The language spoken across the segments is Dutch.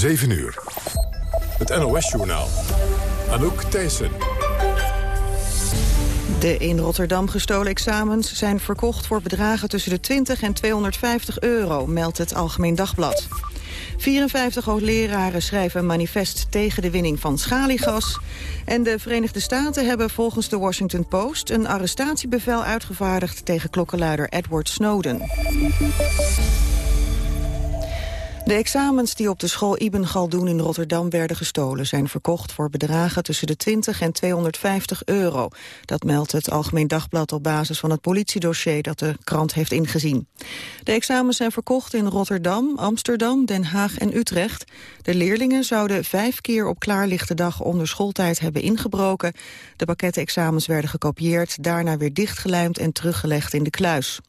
7 uur. Het NOS-journaal. Anouk Thijssen. De in Rotterdam gestolen examens zijn verkocht voor bedragen tussen de 20 en 250 euro, meldt het Algemeen Dagblad. 54 hoogleraren schrijven een manifest tegen de winning van schaliegas. En de Verenigde Staten hebben volgens de Washington Post... een arrestatiebevel uitgevaardigd tegen klokkenluider Edward Snowden. De examens die op de school Ibn Galdoen in Rotterdam werden gestolen... zijn verkocht voor bedragen tussen de 20 en 250 euro. Dat meldt het Algemeen Dagblad op basis van het politiedossier... dat de krant heeft ingezien. De examens zijn verkocht in Rotterdam, Amsterdam, Den Haag en Utrecht. De leerlingen zouden vijf keer op klaarlichte dag onder schooltijd hebben ingebroken. De pakketten examens werden gekopieerd, daarna weer dichtgelijmd en teruggelegd in de kluis.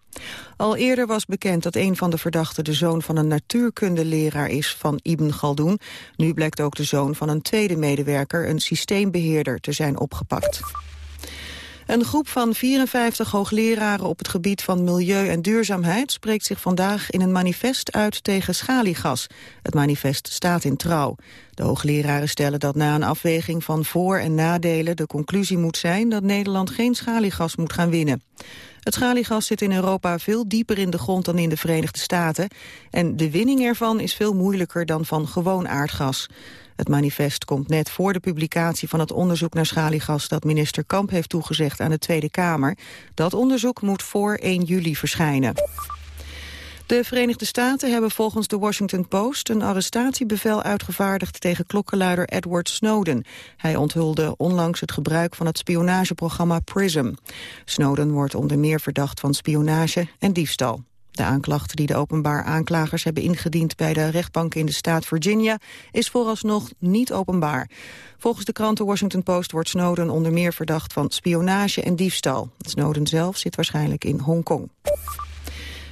Al eerder was bekend dat een van de verdachten de zoon van een natuurkundeleraar is van Ibn Galdoen. Nu blijkt ook de zoon van een tweede medewerker, een systeembeheerder, te zijn opgepakt. Een groep van 54 hoogleraren op het gebied van milieu en duurzaamheid spreekt zich vandaag in een manifest uit tegen schaliegas. Het manifest staat in trouw. De hoogleraren stellen dat na een afweging van voor- en nadelen de conclusie moet zijn dat Nederland geen schaliegas moet gaan winnen. Het schaliegas zit in Europa veel dieper in de grond dan in de Verenigde Staten. En de winning ervan is veel moeilijker dan van gewoon aardgas. Het manifest komt net voor de publicatie van het onderzoek naar schaliegas... dat minister Kamp heeft toegezegd aan de Tweede Kamer. Dat onderzoek moet voor 1 juli verschijnen. De Verenigde Staten hebben volgens de Washington Post een arrestatiebevel uitgevaardigd tegen klokkenluider Edward Snowden. Hij onthulde onlangs het gebruik van het spionageprogramma PRISM. Snowden wordt onder meer verdacht van spionage en diefstal. De aanklacht die de openbaar aanklagers hebben ingediend bij de rechtbank in de staat Virginia is vooralsnog niet openbaar. Volgens de krant The Washington Post wordt Snowden onder meer verdacht van spionage en diefstal. Snowden zelf zit waarschijnlijk in Hongkong.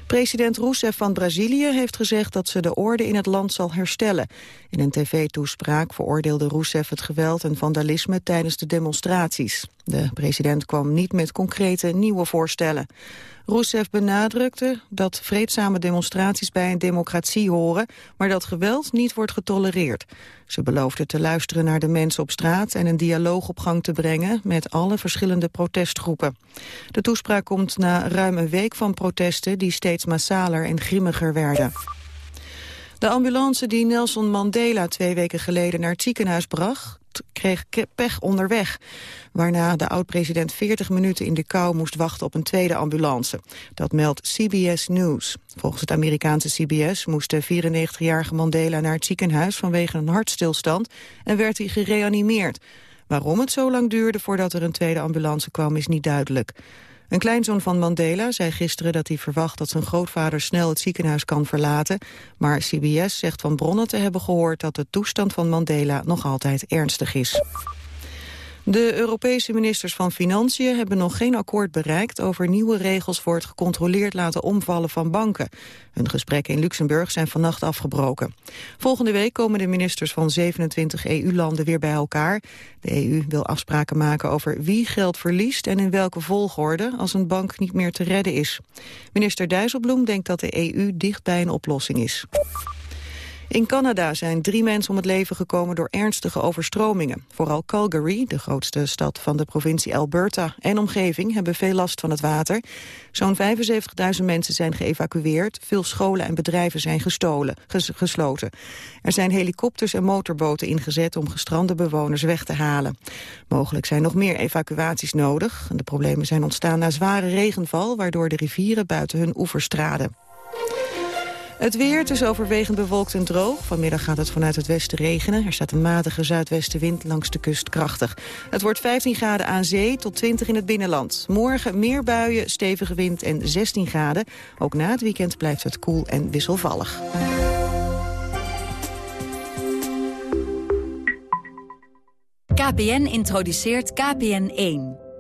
President Rousseff van Brazilië heeft gezegd dat ze de orde in het land zal herstellen. In een tv-toespraak veroordeelde Rousseff het geweld en vandalisme tijdens de demonstraties. De president kwam niet met concrete nieuwe voorstellen. Rousseff benadrukte dat vreedzame demonstraties bij een democratie horen, maar dat geweld niet wordt getolereerd. Ze beloofde te luisteren naar de mensen op straat en een dialoog op gang te brengen met alle verschillende protestgroepen. De toespraak komt na ruim een week van protesten die steeds massaler en grimmiger werden. De ambulance die Nelson Mandela twee weken geleden naar het ziekenhuis bracht, kreeg pech onderweg. Waarna de oud-president 40 minuten in de kou moest wachten op een tweede ambulance. Dat meldt CBS News. Volgens het Amerikaanse CBS moest de 94-jarige Mandela naar het ziekenhuis vanwege een hartstilstand en werd hij gereanimeerd. Waarom het zo lang duurde voordat er een tweede ambulance kwam is niet duidelijk. Een kleinzoon van Mandela zei gisteren dat hij verwacht dat zijn grootvader snel het ziekenhuis kan verlaten. Maar CBS zegt van bronnen te hebben gehoord dat de toestand van Mandela nog altijd ernstig is. De Europese ministers van Financiën hebben nog geen akkoord bereikt over nieuwe regels voor het gecontroleerd laten omvallen van banken. Hun gesprekken in Luxemburg zijn vannacht afgebroken. Volgende week komen de ministers van 27 EU-landen weer bij elkaar. De EU wil afspraken maken over wie geld verliest en in welke volgorde als een bank niet meer te redden is. Minister Dijsselbloem denkt dat de EU dicht bij een oplossing is. In Canada zijn drie mensen om het leven gekomen door ernstige overstromingen. Vooral Calgary, de grootste stad van de provincie Alberta en omgeving, hebben veel last van het water. Zo'n 75.000 mensen zijn geëvacueerd. Veel scholen en bedrijven zijn gestolen, gesloten. Er zijn helikopters en motorboten ingezet om gestrande bewoners weg te halen. Mogelijk zijn nog meer evacuaties nodig. De problemen zijn ontstaan na zware regenval, waardoor de rivieren buiten hun oevers traden. Het weer, is overwegend bewolkt en droog. Vanmiddag gaat het vanuit het westen regenen. Er staat een matige zuidwestenwind langs de kust krachtig. Het wordt 15 graden aan zee tot 20 in het binnenland. Morgen meer buien, stevige wind en 16 graden. Ook na het weekend blijft het koel en wisselvallig. KPN introduceert KPN1.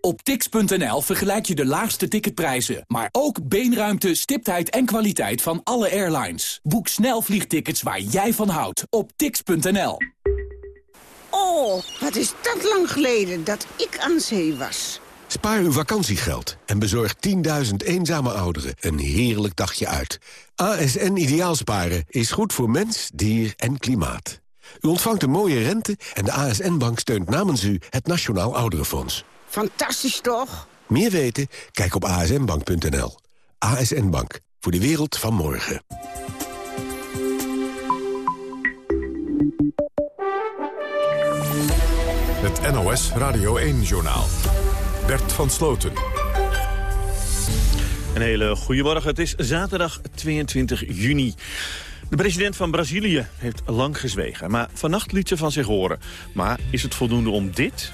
Op tix.nl vergelijk je de laagste ticketprijzen, maar ook beenruimte, stiptheid en kwaliteit van alle airlines. Boek snel vliegtickets waar jij van houdt op tix.nl. Oh, wat is dat lang geleden dat ik aan zee was. Spaar uw vakantiegeld en bezorg 10.000 eenzame ouderen een heerlijk dagje uit. ASN Ideaalsparen is goed voor mens, dier en klimaat. U ontvangt een mooie rente en de ASN-bank steunt namens u het Nationaal Ouderenfonds. Fantastisch toch? Meer weten? Kijk op asnbank.nl. ASN Bank, voor de wereld van morgen. Het NOS Radio 1-journaal. Bert van Sloten. Een hele goede morgen. Het is zaterdag 22 juni. De president van Brazilië heeft lang gezwegen, maar vannacht liet ze van zich horen. Maar is het voldoende om dit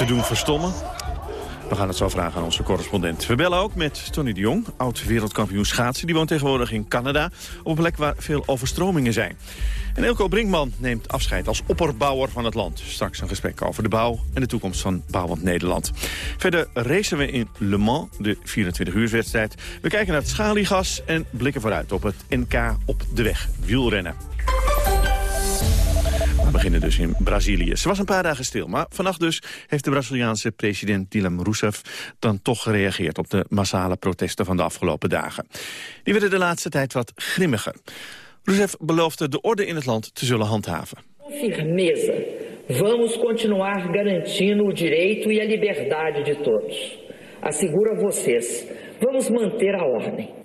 te doen verstommen? We gaan het zo vragen aan onze correspondent. We bellen ook met Tony de Jong, oud-wereldkampioen schaatsen. Die woont tegenwoordig in Canada, op een plek waar veel overstromingen zijn. En Elko Brinkman neemt afscheid als opperbouwer van het land. Straks een gesprek over de bouw en de toekomst van Bouwend Nederland. Verder racen we in Le Mans, de 24-uurswedstrijd. We kijken naar het schaliegas en blikken vooruit op het NK op de weg wielrennen. Beginnen dus in Brazilië. Ze was een paar dagen stil, maar vannacht dus heeft de Braziliaanse president Dilma Rousseff dan toch gereageerd op de massale protesten van de afgelopen dagen. Die werden de laatste tijd wat grimmiger. Rousseff beloofde de orde in het land te zullen handhaven. Vamos continuar garantindo o direito e a liberdade de todos. Asseguro a vocês. Vamos manter a ordem.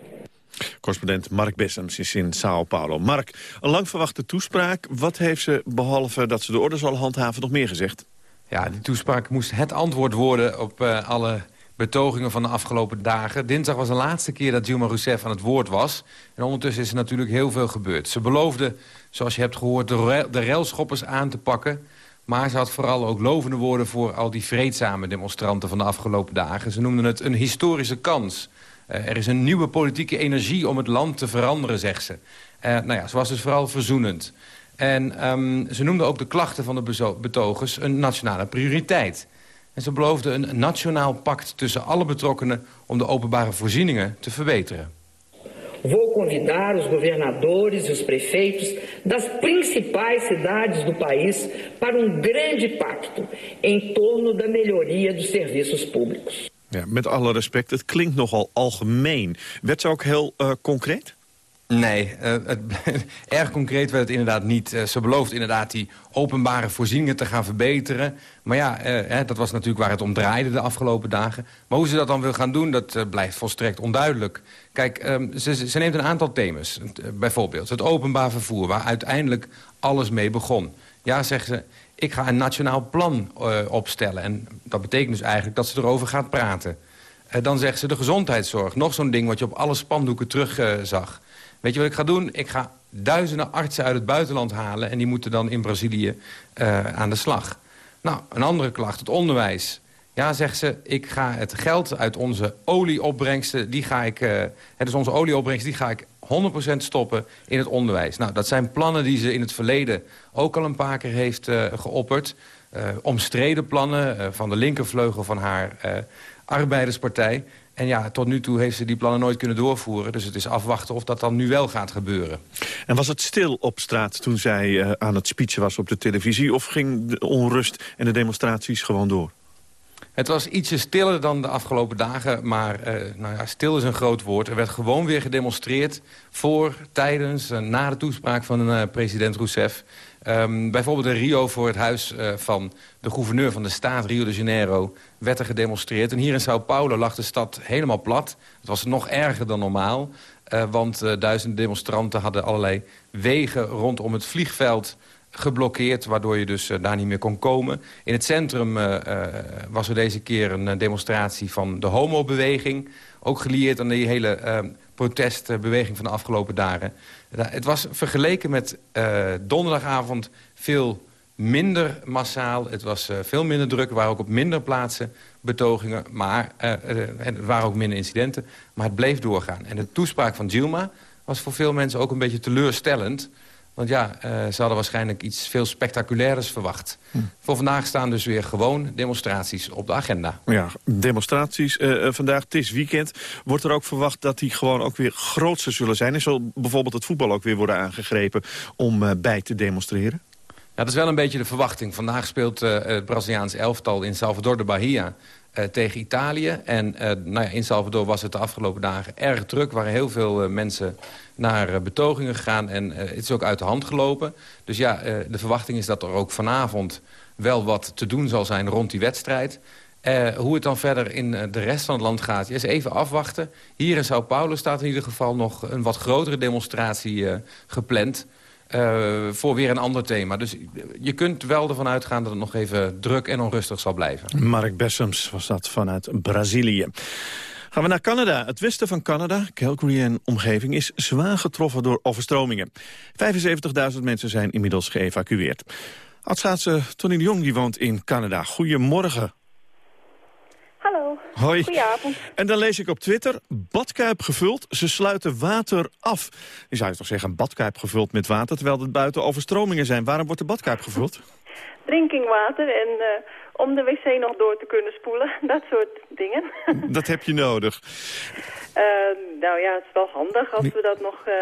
Correspondent Mark Bessems is in Sao Paulo. Mark, een lang verwachte toespraak. Wat heeft ze, behalve dat ze de orde zal handhaven, nog meer gezegd? Ja, die toespraak moest het antwoord worden op uh, alle betogingen van de afgelopen dagen. Dinsdag was de laatste keer dat Dilma Rousseff aan het woord was. En ondertussen is er natuurlijk heel veel gebeurd. Ze beloofde, zoals je hebt gehoord, de, de railschoppers aan te pakken. Maar ze had vooral ook lovende woorden voor al die vreedzame demonstranten van de afgelopen dagen. Ze noemden het een historische kans. Uh, er is een nieuwe politieke energie om het land te veranderen, zegt ze. Uh, nou ja, ze was dus vooral verzoenend. En um, ze noemde ook de klachten van de betogers een nationale prioriteit. En ze beloofde een nationaal pact tussen alle betrokkenen... om de openbare voorzieningen te verbeteren. Vou convidar os governadores e os prefeitos das principais cidades do país para um grande pacto em torno da melhoria dos serviços públicos. Ja, met alle respect, het klinkt nogal algemeen. Werd ze ook heel uh, concreet? Nee, uh, het, erg concreet werd het inderdaad niet. Uh, ze belooft inderdaad die openbare voorzieningen te gaan verbeteren. Maar ja, uh, dat was natuurlijk waar het om draaide de afgelopen dagen. Maar hoe ze dat dan wil gaan doen, dat blijft volstrekt onduidelijk. Kijk, um, ze, ze, neemt een aantal thema's. bijvoorbeeld het openbaar vervoer, waar uiteindelijk alles mee begon. Ja, zegt ze, ik ga een nationaal plan opstellen. En dat betekent dus eigenlijk dat ze erover gaat praten. dan zegt ze de gezondheidszorg. Nog zo'n ding wat je op alle spandoeken terug zag. Weet je wat ik ga doen? Ik ga duizenden artsen uit het buitenland halen... en die moeten dan in Brazilië aan de slag. Nou, een andere klacht, het onderwijs. Ja, zegt ze, ik ga het geld uit onze olieopbrengsten... die ga ik, dus onze olieopbrengsten, die ga ik 100% stoppen in het onderwijs. Nou, dat zijn plannen die ze in het verleden ook al een paar keer heeft uh, geopperd. omstreden plannen van de linkervleugel van haar arbeiderspartij. En ja, tot nu toe heeft ze die plannen nooit kunnen doorvoeren. Dus het is afwachten of dat dan nu wel gaat gebeuren. En was het stil op straat toen zij aan het speechen was op de televisie... of ging de onrust en de demonstraties gewoon door? Het was ietsje stiller dan de afgelopen dagen, maar uh, nou ja, stil is een groot woord. Er werd gewoon weer gedemonstreerd voor, tijdens en na de toespraak van uh, president Rousseff. Um, bijvoorbeeld in Rio voor het huis uh, van de gouverneur van de staat Rio de Janeiro werd er gedemonstreerd. En hier in Sao Paulo lag de stad helemaal plat. Het was nog erger dan normaal, uh, want uh, duizenden demonstranten hadden allerlei wegen rondom het vliegveld geblokkeerd, waardoor je dus uh, daar niet meer kon komen. In het centrum uh, uh, was er deze keer een demonstratie van de homobeweging. Ook gelieerd aan die hele protestbeweging van de afgelopen dagen. het was vergeleken met donderdagavond veel minder massaal, het was veel minder druk. Er waren ook op minder plaatsen betogingen, maar er waren ook minder incidenten. Maar het bleef doorgaan. En de toespraak van Dilma was voor veel mensen ook een beetje teleurstellend... Want ja, uh, ze hadden waarschijnlijk iets veel spectaculairs verwacht. Hm. Voor vandaag staan dus weer gewoon demonstraties op de agenda. Ja, demonstraties uh, vandaag, het is weekend. Wordt er ook verwacht dat die gewoon ook weer grootser zullen zijn? En zal bijvoorbeeld het voetbal ook weer worden aangegrepen om uh, bij te demonstreren? Ja, dat is wel een beetje de verwachting. Vandaag speelt het Braziliaans elftal in Salvador de Bahia tegen Italië. En nou ja, in Salvador was het de afgelopen dagen erg druk. Waren heel veel mensen naar eh, betogingen gegaan. En eh, het is ook uit de hand gelopen. Dus ja, eh, de verwachting is dat er ook vanavond wel wat te doen zal zijn rond die wedstrijd. hoe het dan verder in de rest van het land gaat, is even afwachten. Hier in Sao Paulo staat in ieder geval nog een wat grotere demonstratie gepland... voor weer een ander thema. Dus je kunt wel ervan uitgaan dat het nog even druk en onrustig zal blijven. Mark Bessems was dat vanuit Brazilië. Gaan we naar Canada. Het westen van Canada, Calgary en omgeving, is zwaar getroffen door overstromingen. 75.000 mensen zijn inmiddels geëvacueerd. Oudstaatse Tony Jong die woont in Canada. Goedemorgen. Hallo. Hoi. Goedenavond. En dan lees ik op Twitter, badkuip gevuld, ze sluiten water af. Je zou je toch zeggen, badkuip gevuld met water, terwijl het buiten overstromingen zijn. Waarom wordt de badkuip gevuld? Drinkingwater en... Uh om de wc nog door te kunnen spoelen. Dat soort dingen. Dat heb je nodig. Uh, nou ja, het is wel handig als we dat nog uh,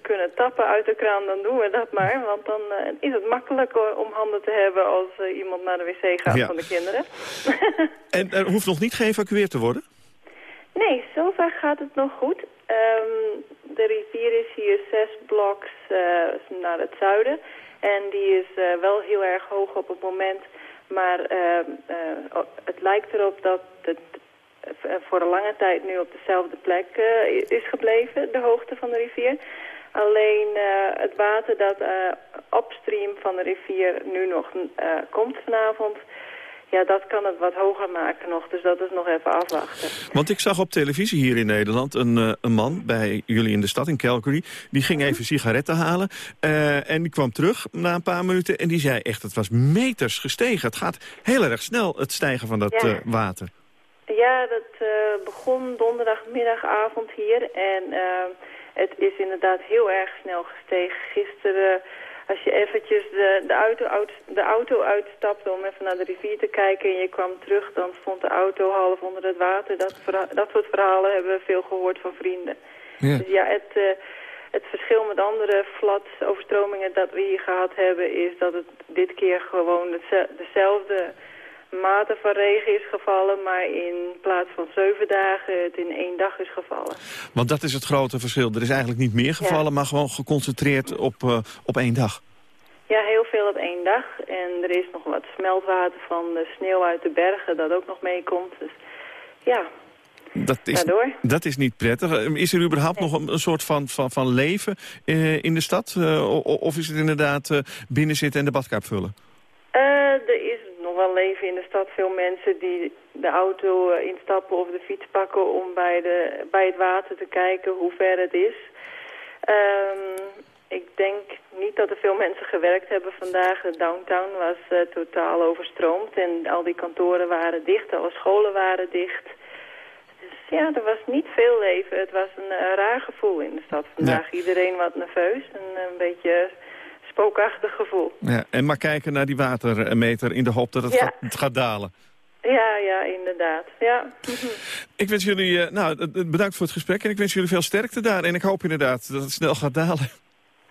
kunnen tappen uit de kraan, dan doen we dat maar. Want dan uh, is het makkelijker om handen te hebben als iemand naar de wc gaat van de kinderen. en er hoeft nog niet geëvacueerd te worden? Nee, zover gaat het nog goed. Um, de rivier is hier zes bloks naar het zuiden. En die is wel heel erg hoog op het moment maar uh, het lijkt erop dat het eh, voor een lange tijd nu op dezelfde plek uh, is gebleven, de hoogte van de rivier. Alleen het water dat upstream van de rivier nu nog komt vanavond ja, dat kan het wat hoger maken nog. Dus dat is nog even afwachten. Want ik zag op televisie hier in Nederland een, uh, een man bij jullie in de stad, in Calgary. Die ging even sigaretten halen uh, en die kwam terug na een paar minuten. En die zei echt, het was meters gestegen. Het gaat heel erg snel, het stijgen van dat ja. uh, water. Ja, dat begon donderdagmiddagavond hier. En het is inderdaad heel erg snel gestegen. Gisteren als je eventjes de, de, auto, uit, de auto uitstapte om even naar de rivier te kijken en je kwam terug, dan stond de auto half onder het water. Dat, dat soort verhalen hebben we veel gehoord van vrienden. Ja. Dus ja, het, uh, het verschil met andere flats overstromingen dat we hier gehad hebben is dat het dit keer gewoon dezelfde mate van regen is gevallen, maar in plaats van zeven dagen het in één dag is gevallen. Want dat is het grote verschil. Er is eigenlijk niet meer gevallen, maar gewoon geconcentreerd op, uh, op één dag. Ja, heel veel op één dag. En er is nog wat smeltwater van de sneeuw uit de bergen dat ook nog meekomt. Dus ja, dat is, Daardoor. dat is niet prettig. Is er überhaupt nog een, een, soort van, van, van leven uh, in de stad? Uh, of is het inderdaad binnenzitten en de badkuip vullen? Wel leven in de stad veel mensen die de auto eh, instappen of de fiets pakken om bij, de, bij het water te kijken hoe ver het is. Um, ik denk niet dat er veel mensen gewerkt hebben vandaag. De downtown was uh, totaal overstroomd en al die kantoren waren dicht, alle scholen waren dicht. Dus ja, er was niet veel leven. Het was een, een raar gevoel in de stad vandaag. Iedereen wat nerveus en een beetje spookachtig gevoel. Ja, en maar kijken naar die watermeter in de hoop dat het, gaat, het gaat dalen. Ja, ja, inderdaad. Ja. ik wens jullie, uh, nou, bedankt voor het gesprek en ik wens jullie veel sterkte daar. En ik hoop inderdaad dat het snel gaat dalen.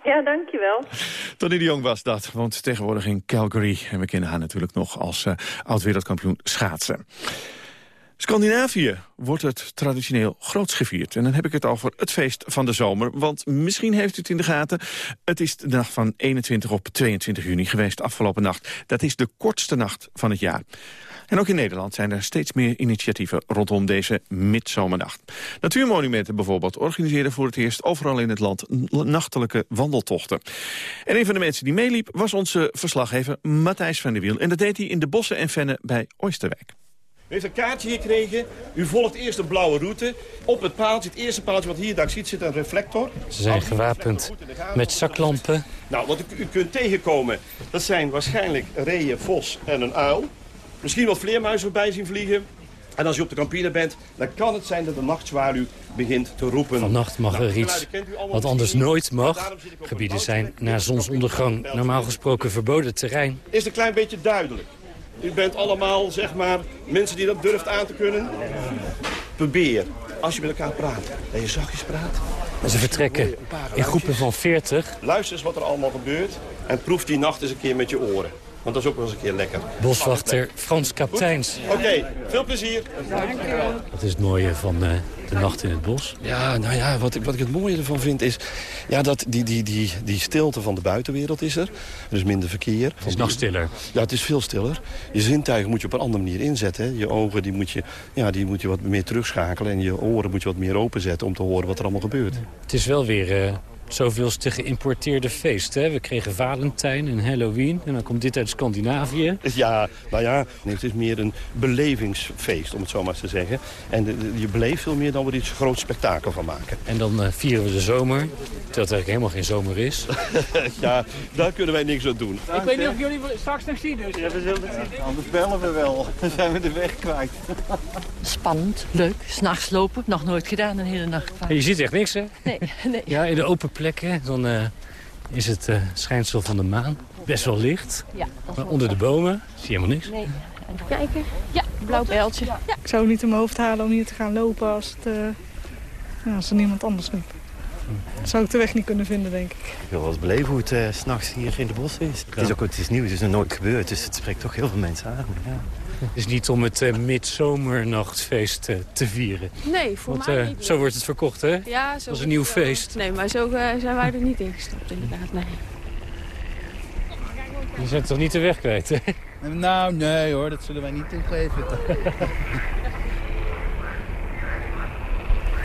Ja, dankjewel. Tony de Jong was dat, want tegenwoordig in Calgary. En we kennen haar natuurlijk nog als uh, oud-wereldkampioen schaatsen. Scandinavië wordt het traditioneel groots gevierd. En dan heb ik het over het feest van de zomer. Want misschien heeft u het in de gaten. Het is de nacht van 21 op 22 juni geweest, afgelopen nacht. Dat is de kortste nacht van het jaar. En ook in Nederland zijn er steeds meer initiatieven rondom deze midzomernacht. Natuurmonumenten bijvoorbeeld organiseren voor het eerst overal in het land nachtelijke wandeltochten. En een van de mensen die meeliep was onze verslaggever Matthijs van der Wiel. En dat deed hij in de bossen en vennen bij Oosterwijk. U heeft een kaartje gekregen. U volgt eerst de blauwe route. Op het paaltje, het eerste paaltje wat hier daar ziet, zit een reflector. Ze zijn gewapend met zaklampen Nou, wat u, u kunt tegenkomen, dat zijn waarschijnlijk reeën, vos en een uil. Misschien wat vleermuizen voorbij zien vliegen. En als je op de kampine bent, dan kan het zijn dat de nachtzwaluw begint te roepen. Vannacht mag Nou, er iets u wat anders nooit mag. Gebieden een zijn na zonsondergang normaal gesproken verboden terrein. Is het een klein beetje duidelijk? U bent allemaal, zeg maar, mensen die dat durft aan te kunnen. Probeer, als je met elkaar praat, dat je zachtjes praat. En ze vertrekken in groepen van 40. Luister eens wat er allemaal gebeurt. En proef die nacht eens een keer met je oren. Want dat is ook wel eens een keer lekker. Boswachter Frans Kapteins. Oké, veel plezier. Dat is het mooie van eh, de nacht in het bos. Ja, nou ja, wat ik, wat ik het mooie ervan vind is... Ja, dat die, die, die, die stilte van de buitenwereld is er. Er is minder verkeer. Het is nog stiller. Ja, het is veel stiller. Je zintuigen moet je op een andere manier inzetten. Hè. Je ogen die moet je, ja, die moet je wat meer terugschakelen. En je oren moet je wat meer openzetten om te horen wat er allemaal gebeurt. Het is wel weer uh, zoveelste geïmporteerde feest. Hè? We kregen Valentijn en Halloween en dan komt dit uit Scandinavië. Ja, nou ja, het is meer een belevingsfeest, om het zo maar eens te zeggen. En je beleeft veel meer dan we er iets groot spektakel van maken. En dan uh, vieren we de zomer, terwijl het eigenlijk helemaal geen zomer is. ja, daar kunnen wij niks aan doen. Ik weet niet of jullie straks nog zien, dus. Ja, we zullen het zien. Anders bellen we wel. Dan zijn we de weg kwijt. Spannend, leuk. S'nachts lopen, nog nooit gedaan een hele nacht. Je ziet echt niks, hè? Nee, nee. Ja, in de open plekken, dan uh, is het uh, schijnsel van de maan. Best wel licht. Ja, maar onder de bomen zie je helemaal niks. Nee. Even kijken. Ja, blauw pijltje. Ja. Ik zou niet in mijn hoofd halen om hier te gaan lopen als, het, uh, ja, als er niemand anders liep. Dan zou ik de weg niet kunnen vinden, denk ik. Ik wil wel eens beleven hoe het uh, s'nachts hier in de bos is. Het is ook het is nieuw, het is nog nooit gebeurd, dus het spreekt toch heel veel mensen aan. Ja. Het is niet om het uh, midzomernachtfeest uh, te vieren. Nee, voor Want, mij uh, niet. Zo wordt het verkocht, hè? Ja, zo Als een nieuw wel. feest. Nee, maar zo zijn wij er niet in gestopt, inderdaad. Nee. Je bent toch niet de weg kwijt, hè? Nou, nee hoor, dat zullen wij niet toegeven.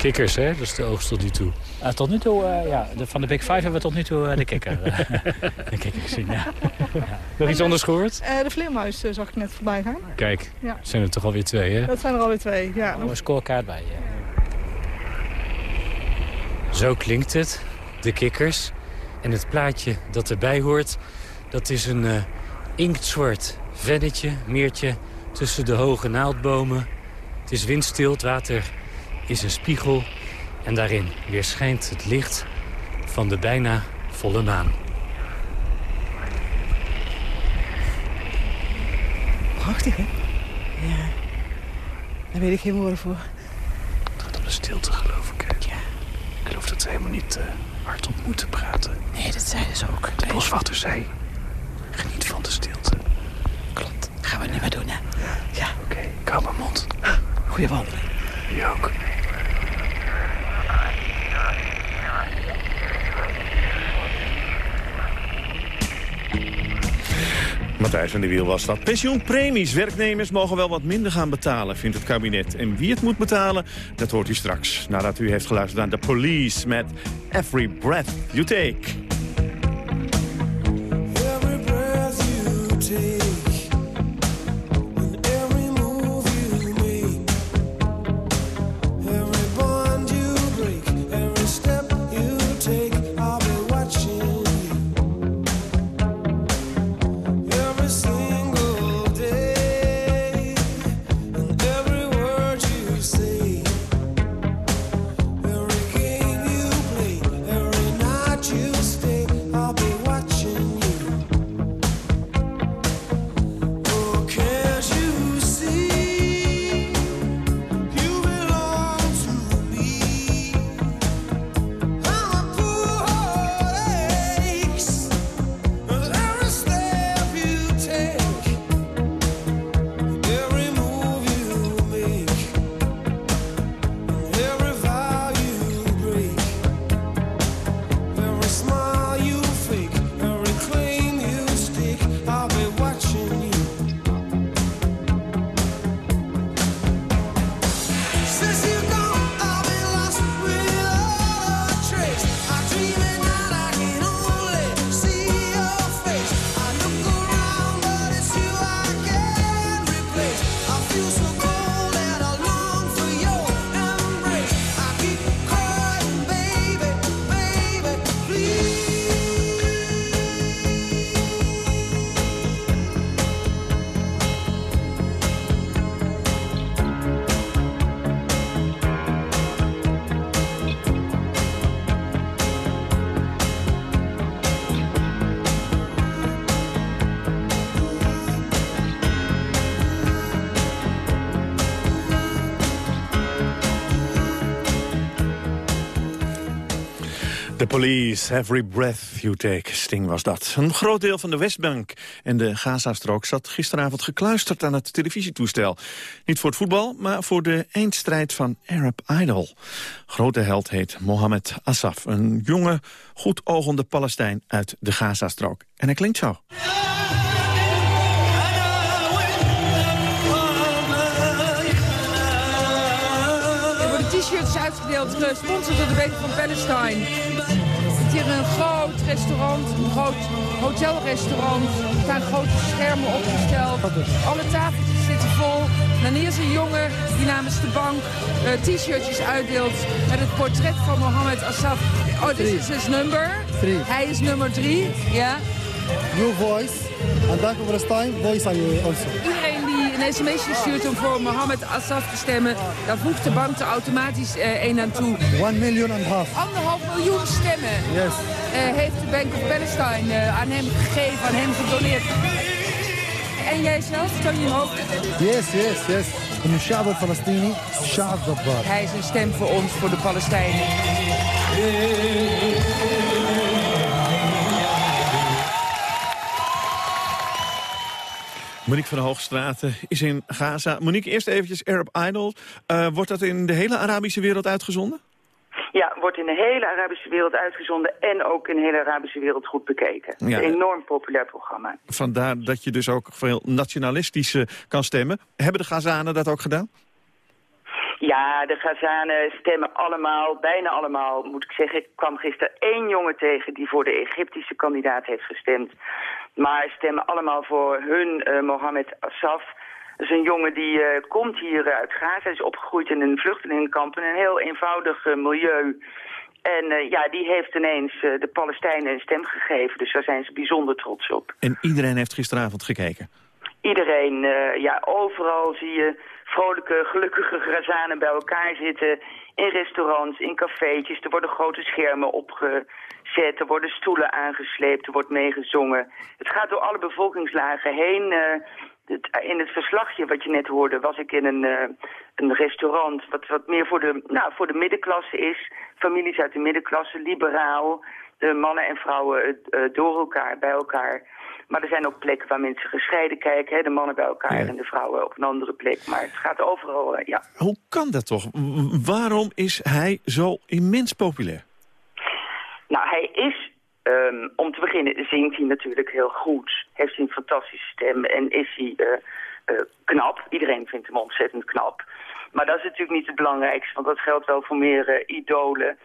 Kikkers, hè? Dat is de oogst tot nu toe. Uh, tot nu toe, uh, ja, de, van de Big Five hebben we tot nu toe uh, de kikker. de kikker gezien, ja. ja. Nog iets anders gehoord? de vleermuis zag ik net voorbij gaan. Kijk, ja. zijn er toch alweer twee, hè? Dat zijn er alweer twee, ja. Er een scorekaart bij, ja. Zo klinkt het, de kikkers. En het plaatje dat erbij hoort, dat is een uh, inktzwart vennetje, meertje tussen de hoge naaldbomen. Het is windstil, het water is een spiegel. En daarin weerschijnt het licht van de bijna volle maan. Prachtig, hè? Ja. Daar weet ik geen woorden voor. Het gaat om de stilte, geloof ik. Hè? Ja. Ik geloof dat ze helemaal niet uh, hardop moeten praten. Nee, dat zeiden ze ook. De boswachter zei, geniet van de stilte. Klopt. Gaan we nu maar doen, hè? Ja. ja. Oké, okay, ik hou mijn mond. Goeie wandeling. Je ook. Matthijs van der Wiel was dat. Pensioenpremies. Werknemers mogen wel wat minder gaan betalen, vindt het kabinet. En wie het moet betalen, dat hoort u straks. Nadat u heeft geluisterd naar The Police met Every Breath You Take. Every breath you take. Police, every breath you take. Sting was dat. Een groot deel van de Westbank en de Gazastrook zat gisteravond gekluisterd aan het televisietoestel. Niet voor het voetbal, maar voor de eindstrijd van Arab Idol. Grote held heet Mohammed Assaf, een jonge, goed ogende Palestijn uit de Gazastrook. En hij klinkt zo. T-shirts uitgedeeld, gesponsord door de Bank van Palestine. Het is hier een groot restaurant, een groot hotelrestaurant. Er staan grote schermen opgesteld. Alle tafeltjes zitten vol. En dan hier is een jongen die namens de bank eh, t-shirtjes uitdeelt met het portret van Mohammed Assaf. Oh, dit is his number. Hij is nummer drie, ja. Your voice. And Bank of Palestine, voice are you also Iedereen die een sms'je stuurt om voor Mohammed Assaf te stemmen, daar voegt de bank er automatisch eh een aan toe. One million and a half. Anderhalf miljoen stemmen Yes. eh, heeft de Bank of Palestine eh, aan hem gegeven, aan hem gedoneerd. En jij zelf, toon je hem ook? Yes, yes, yes. من الشعب الفلسطيني شعب جبار. Hij is een stem voor ons, voor de Palestijnen. Monique van de Hoogstraten is in Gaza. Monique, eerst eventjes Arab Idol. Eh, wordt dat in de hele Arabische wereld uitgezonden? Ja, wordt in de hele Arabische wereld uitgezonden en ook in de hele Arabische wereld goed bekeken. Ja. Een enorm populair programma. Vandaar dat je dus ook veel nationalistisch eh, kan stemmen. Hebben de Gazanen dat ook gedaan? Ja, de Gazanen stemmen allemaal, bijna allemaal, moet ik zeggen. Ik kwam gisteren één jongen tegen die voor de Egyptische kandidaat heeft gestemd. Maar stemmen allemaal voor hun eh, Mohammed Assaf. Dat is een jongen die eh, komt hier uit Gaza. Hij is opgegroeid in een vluchtelingenkamp in een heel eenvoudig eh, milieu. En ja, die heeft ineens de Palestijnen een stem gegeven. Dus daar zijn ze bijzonder trots op. En iedereen heeft gisteravond gekeken. Iedereen, ja, overal zie je vrolijke, gelukkige Gazanen bij elkaar zitten. In restaurants, in cafeetjes. Er worden grote schermen Er worden stoelen aangesleept. Er wordt meegezongen. Het gaat door alle bevolkingslagen heen. eh, in het verslagje wat je net hoorde was ik in een, eh, een restaurant... Wat, wat meer voor de, nou, voor de middenklasse is. Families uit de middenklasse, liberaal. De mannen en vrouwen eh, door elkaar, bij elkaar. Maar er zijn ook plekken waar mensen gescheiden kijken. Hè? De mannen bij elkaar en de vrouwen op een andere plek. Maar het gaat overal, ja. Hoe kan dat toch? Waarom is hij zo immens populair? Nou, hij is, ehm, om te beginnen, zingt hij natuurlijk heel goed. Heeft hij een fantastische stem en is hij eh, eh, knap. Iedereen vindt hem ontzettend knap. Maar dat is natuurlijk niet het belangrijkste, want dat geldt wel voor meer eh, idolen.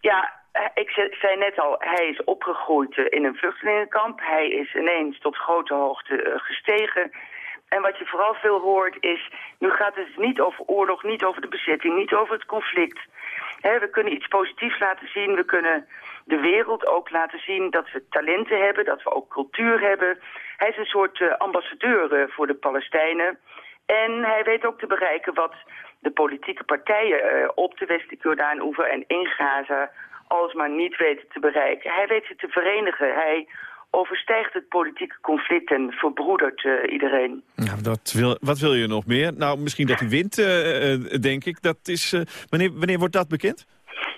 Ja, ik ze- zei net al, hij is opgegroeid in een vluchtelingenkamp. Hij is ineens tot grote hoogte gestegen. En wat je vooral veel hoort is, nu gaat het niet over oorlog, niet over de bezetting, niet over het conflict. We kunnen iets positiefs laten zien, we kunnen de wereld ook laten zien dat we talenten hebben, dat we ook cultuur hebben. Hij is een soort eh, ambassadeur eh, voor de Palestijnen. En hij weet ook te bereiken wat de politieke partijen eh, op de westelijke Jordaan-oever en in Gaza alsmaar niet weten te bereiken. Hij weet ze te verenigen. Hij overstijgt het politieke conflict en verbroedert iedereen. Dat wil, wat wil je nog meer? Nou, misschien dat hij wint, denk ik. Dat is, wanneer, wanneer wordt dat bekend?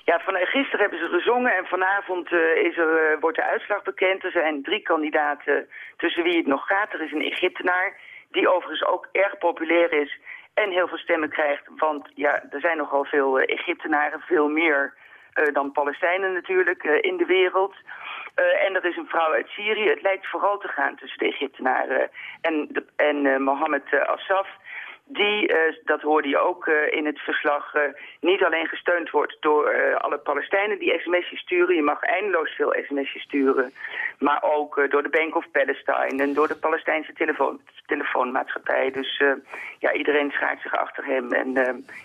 Ja, van, gisteren hebben ze gezongen en vanavond eh, is er, eh, wordt de uitslag bekend. Er zijn drie kandidaten tussen wie het nog gaat. Er is een Egyptenaar, die overigens ook erg populair is en heel veel stemmen krijgt. Want ja, er zijn nogal veel eh, Egyptenaren, veel meer eh, dan Palestijnen natuurlijk eh, in de wereld. Eh, en er is een vrouw uit Syrië. Het lijkt vooral te gaan tussen de Egyptenaren en, de, en eh, Mohammed eh, Assaf die, eh, dat hoorde je ook eh, in het verslag, eh, niet alleen gesteund wordt door alle Palestijnen die sms'jes sturen. Je mag eindeloos veel sms'jes sturen. Maar ook door de Bank of Palestine en door de Palestijnse telefoon, telefoonmaatschappij. Dus ja, iedereen schaart zich achter hem. En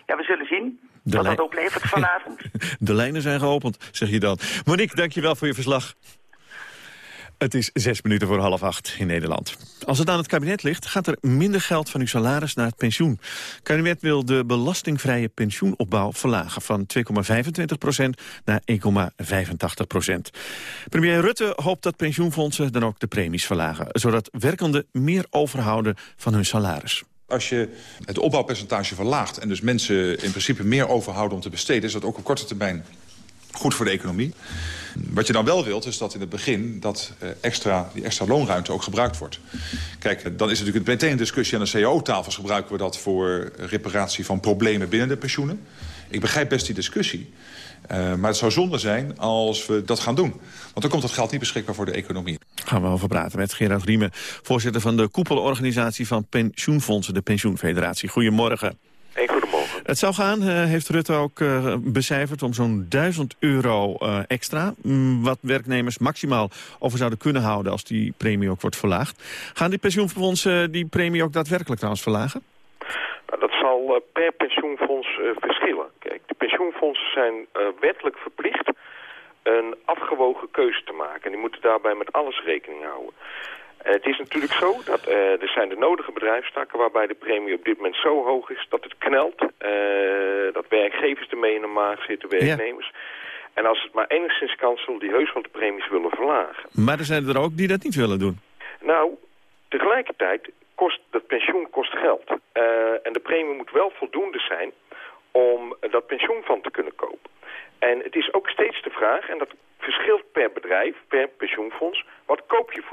ja, we zullen zien De wat dat oplevert vanavond. De lijnen zijn geopend, zeg je dan. Monique, dankjewel voor je verslag. Het is zes minuten voor half acht in Nederland. Als het aan het kabinet ligt, gaat er minder geld van uw salaris naar het pensioen. Het kabinet wil de belastingvrije pensioenopbouw verlagen... van 2,25% naar 1,85% Premier Rutte hoopt dat pensioenfondsen dan ook de premies verlagen... zodat werkenden meer overhouden van hun salaris. Als je het opbouwpercentage verlaagt en dus mensen in principe meer overhouden om te besteden... is dat ook op korte termijn goed voor de economie. Wat je dan wel wilt, is dat in het begin dat, uh, extra, die extra loonruimte ook gebruikt wordt. Kijk, dan is natuurlijk meteen een discussie aan de cao-tafels. Gebruiken we dat voor reparatie van problemen binnen de pensioenen? Ik begrijp best die discussie. Uh, maar het zou zonde zijn als we dat gaan doen. Want dan komt dat geld niet beschikbaar voor de economie. Gaan we over praten met Gerard Riemen, voorzitter van de koepelorganisatie van pensioenfondsen, de Pensioenfederatie. Goedemorgen. Het zou gaan, uh, heeft Rutte ook uh, becijferd, om zo'n 1000 euro uh, extra. Mm, wat werknemers maximaal over zouden kunnen houden als die premie ook wordt verlaagd. Gaan die pensioenfondsen die premie ook daadwerkelijk trouwens verlagen? Nou, dat zal per pensioenfonds verschillen. Kijk, de pensioenfondsen zijn wettelijk verplicht een afgewogen keuze te maken. En die moeten daarbij met alles rekening houden. En het is natuurlijk zo dat uh, er zijn de nodige bedrijfstakken waarbij de premie op dit moment zo hoog is dat het knelt. Uh, dat werkgevers ermee in de maag zitten, werknemers. Ja. En als het maar enigszins kan, zullen die heus wel de premies willen verlagen. Maar er zijn er ook die dat niet willen doen. Nou, tegelijkertijd kost dat pensioen kost geld. Uh, en de premie moet wel voldoende zijn om dat pensioen van te kunnen kopen. En het is ook steeds de vraag, en dat verschilt per bedrijf, per pensioenfonds, wat koop je voor?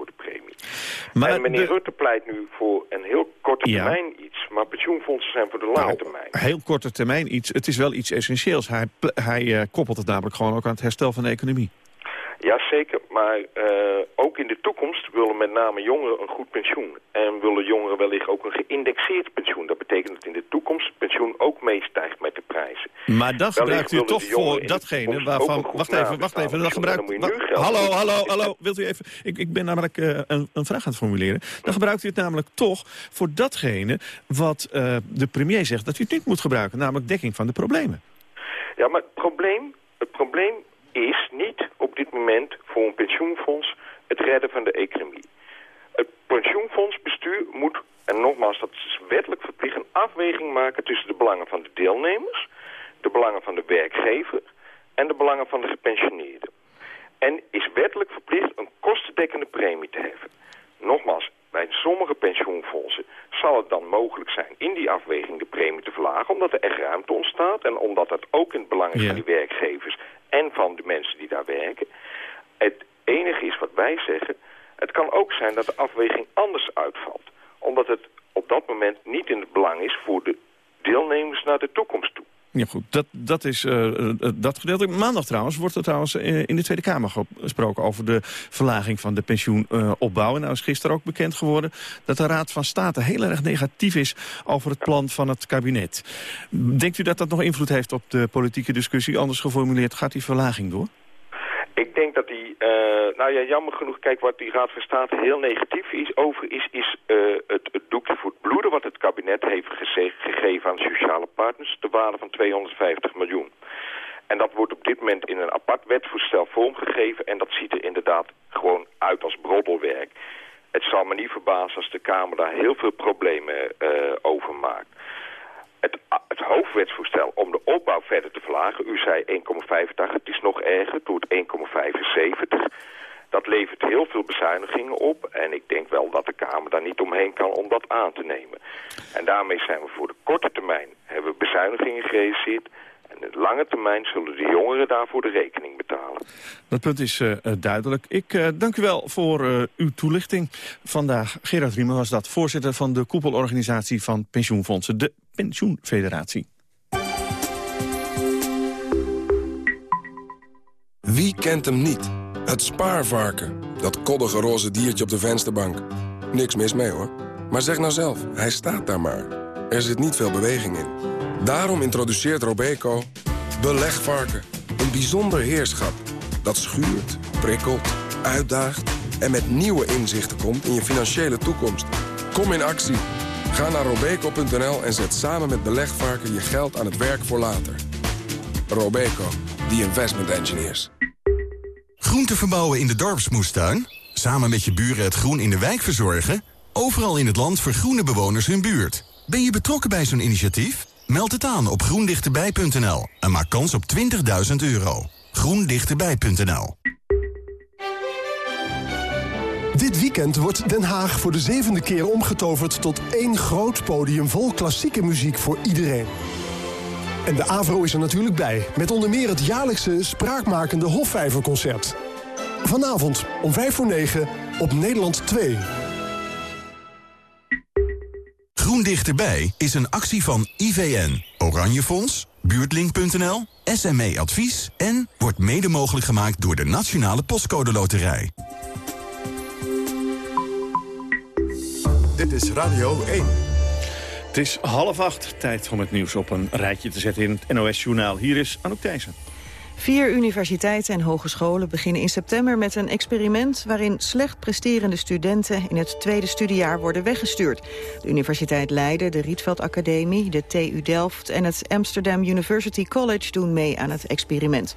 Maar en meneer de... Rutte pleit nu voor een heel korte ja. termijn iets, maar pensioenfondsen zijn voor de lange nou, termijn. Heel korte termijn iets, het is wel iets essentieels. Hij, hij uh, koppelt het namelijk gewoon ook aan het herstel van de economie. Jazeker, maar uh, ook in de toekomst willen met name jongeren een goed pensioen. En willen jongeren wellicht ook een geïndexeerd pensioen. Dat betekent dat in de toekomst het pensioen ook meestijgt met de prijzen. Maar dan gebruikt u toch voor datgene waarvan... Wacht even, wacht even. Dan gebruikt, hallo, hallo, hallo. Wilt u even... Ik, ik ben namelijk uh, een, een, vraag aan het formuleren. Dan gebruikt u het namelijk toch voor datgene wat uh, de premier zegt dat u het niet moet gebruiken. Namelijk dekking van de problemen. Ja, maar het probleem, het probleem is niet op dit moment voor een pensioenfonds het redden van de economie. Het pensioenfondsbestuur moet, en nogmaals dat is wettelijk verplicht, een afweging maken tussen de belangen van de deelnemers, de belangen van de werkgever en de belangen van de gepensioneerden. En is wettelijk verplicht een kostendekkende premie te heffen. Nogmaals, bij sommige pensioenfondsen zal het dan mogelijk zijn in die afweging de premie te verlagen, omdat er echt ruimte ontstaat en omdat dat ook in het belang is ja. van die werkgevers en van de mensen die daar werken. Het enige is wat wij zeggen, het kan ook zijn dat de afweging anders uitvalt. Omdat het op dat moment niet in het belang is voor de deelnemers naar de toekomst toe. Ja goed, dat, dat is uh, dat gedeelte. Maandag trouwens wordt er trouwens uh, in de Tweede Kamer gesproken over de verlaging van de pensioenopbouw. en nou is gisteren ook bekend geworden dat de Raad van State heel erg negatief is over het plan van het kabinet. Denkt u dat dat nog invloed heeft op de politieke discussie? Anders geformuleerd, gaat die verlaging door? Ik denk dat die, uh, nou ja, jammer genoeg, kijk wat die Raad van State heel negatief is over is, is uh, het, het doekje voor het bloeden wat het kabinet heeft gegeven aan sociale partners, de waarde van 250 miljoen. En dat wordt op dit moment in een apart wetvoorstel vormgegeven en dat ziet er inderdaad gewoon uit als broddelwerk. Het zal me niet verbazen als de Kamer daar heel veel problemen uh, over maakt. Het, het, hoofdwetsvoorstel om de opbouw verder te verlagen, u zei 1,85, het is nog erger, wordt 1,75. Dat levert heel veel bezuinigingen op en ik denk wel dat de Kamer daar niet omheen kan om dat aan te nemen. En daarmee zijn we voor de korte termijn, hebben we bezuinigingen gerealiseerd en in de lange termijn zullen de jongeren daarvoor de rekening betalen. Dat punt is uh, duidelijk. Ik uh, dank u wel voor uw toelichting. Vandaag Gerard Riemen was dat, voorzitter van de koepelorganisatie van pensioenfondsen, de Pensioenfederatie. Wie kent hem niet? Het spaarvarken. Dat koddige roze diertje op de vensterbank. Niks mis mee hoor. Maar zeg nou zelf, hij staat daar maar. Er zit niet veel beweging in. Daarom introduceert Robeco belegvarken. Een bijzonder heerschap dat schuurt, prikkelt, uitdaagt... en met nieuwe inzichten komt in je financiële toekomst. Kom in actie. Ga naar robeco.nl en zet samen met belegvarken je geld aan het werk voor later. Robeco, the investment engineers. Groente verbouwen in de dorpsmoestuin? Samen met je buren het groen in de wijk verzorgen? Overal in het land vergroenen bewoners hun buurt. Ben je betrokken bij zo'n initiatief? Meld het aan op groendichterbij.nl en maak kans op 20.000 euro. groendichterbij.nl Dit weekend wordt Den Haag voor de zevende keer omgetoverd tot één groot podium vol klassieke muziek voor iedereen. En de AVRO is er natuurlijk bij, met onder meer het jaarlijkse spraakmakende Hofvijverconcert. Vanavond om 5 voor 9 op Nederland 2. Groen Dichterbij is een actie van IVN, Oranje Fonds, Buurtlink.nl, SME Advies... en wordt mede mogelijk gemaakt door de Nationale Postcode Loterij. Dit is Radio 1. Het is half acht, tijd om het nieuws op een rijtje te zetten in het NOS-journaal. Hier is Anouk Thijssen. Vier universiteiten en hogescholen beginnen in september met een experiment... waarin slecht presterende studenten in het tweede studiejaar worden weggestuurd. De Universiteit Leiden, de Rietveld Academie, de TU Delft... en het Amsterdam University College doen mee aan het experiment.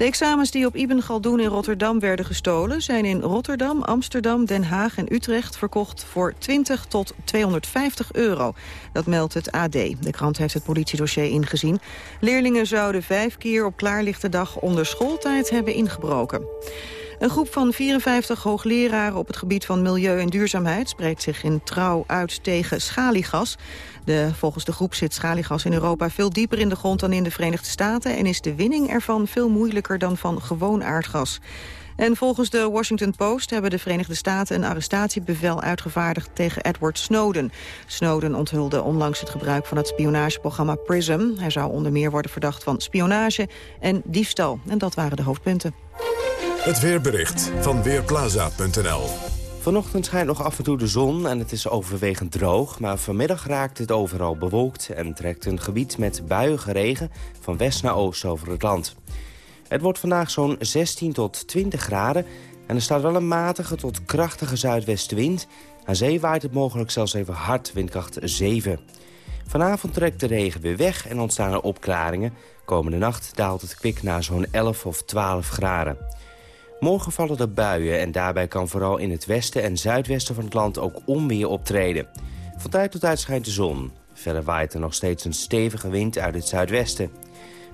De examens die op Ibn Galdoen in Rotterdam werden gestolen... zijn in Rotterdam, Amsterdam, Den Haag en Utrecht verkocht voor 20 tot 250 euro. Dat meldt het AD. De krant heeft het politiedossier ingezien. Leerlingen zouden vijf keer op klaarlichte dag onder schooltijd hebben ingebroken. Een groep van 54 hoogleraren op het gebied van milieu en duurzaamheid... spreekt zich in trouw uit tegen schaliegas. De, volgens de groep zit schaliegas in Europa veel dieper in de grond dan in de Verenigde Staten... en is de winning ervan veel moeilijker dan van gewoon aardgas. En volgens de Washington Post hebben de Verenigde Staten een arrestatiebevel uitgevaardigd tegen Edward Snowden. Snowden onthulde onlangs het gebruik van het spionageprogramma PRISM. Hij zou onder meer worden verdacht van spionage en diefstal. En dat waren de hoofdpunten. Het weerbericht van Weerplaza.nl Vanochtend schijnt nog af en toe de zon en het is overwegend droog... maar vanmiddag raakt het overal bewolkt en trekt een gebied met buiige regen... van west naar oost over het land. Het wordt vandaag zo'n 16 tot 20 graden... en er staat wel een matige tot krachtige zuidwestenwind. Aan zee waait het mogelijk zelfs even hard, windkracht 7. Vanavond trekt de regen weer weg en ontstaan er opklaringen. Komende nacht daalt het kwik naar zo'n 11 of 12 graden. Morgen vallen er buien en daarbij kan vooral in het westen en zuidwesten van het land ook onweer optreden. Van tijd tot tijd schijnt de zon. Verder waait er nog steeds een stevige wind uit het zuidwesten.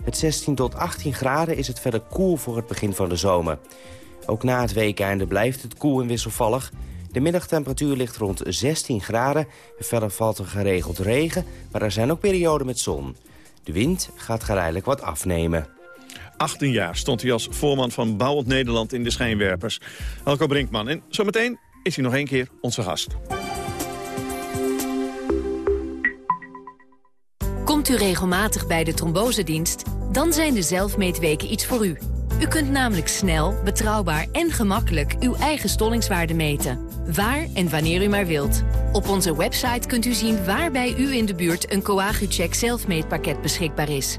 Met 16 tot 18 graden is het verder koel voor het begin van de zomer. Ook na het weekende blijft het koel en wisselvallig. De middagtemperatuur ligt rond 16 graden. Verder valt er geregeld regen, maar er zijn ook perioden met zon. De wind gaat geleidelijk wat afnemen. 18 jaar stond hij als voorman van Bouwend Nederland in de schijnwerpers. Elko Brinkman. En zometeen is hij nog één keer onze gast. Komt u regelmatig bij de trombosedienst? Dan zijn de zelfmeetweken iets voor u. U kunt namelijk snel, betrouwbaar en gemakkelijk uw eigen stollingswaarde meten. Waar en wanneer u maar wilt. Op onze website kunt u zien waar bij u in de buurt een Coagucheck zelfmeetpakket beschikbaar is.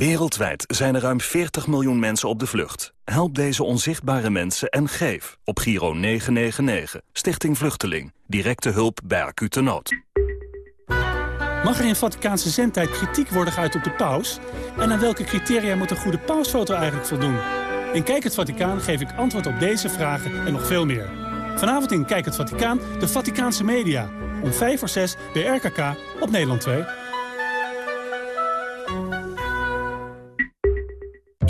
Wereldwijd zijn er ruim 40 miljoen mensen op de vlucht. Help deze onzichtbare mensen en geef op Giro 999. Stichting Vluchteling. Directe hulp bij acute nood. Mag er in Vaticaanse zendtijd kritiek worden geuit op de paus? En aan welke criteria moet een goede pausfoto eigenlijk voldoen? In Kijk het Vaticaan geef ik antwoord op deze vragen en nog veel meer. Vanavond in Kijk het Vaticaan, de Vaticaanse media. Om 5 voor 6 bij RKK op Nederland 2.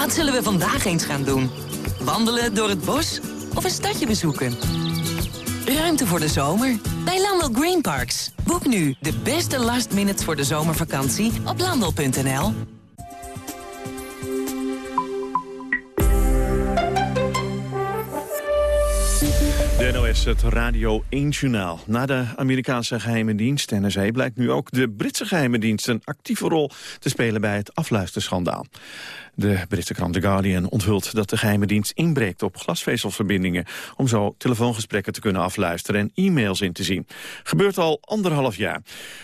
Wat zullen we vandaag eens gaan doen? Wandelen door het bos of een stadje bezoeken? Ruimte voor de zomer bij Landel Green Parks. Boek nu de beste last minutes voor de zomervakantie op landel.nl. De NOS, het Radio 1-journaal. Na de Amerikaanse geheime dienst, NSA, blijkt nu ook de Britse geheime dienst... een actieve rol te spelen bij het afluisterschandaal. De Britse krant The Guardian onthult dat de geheime dienst inbreekt op glasvezelverbindingen... om zo telefoongesprekken te kunnen afluisteren en e-mails in te zien. Gebeurt al anderhalf jaar.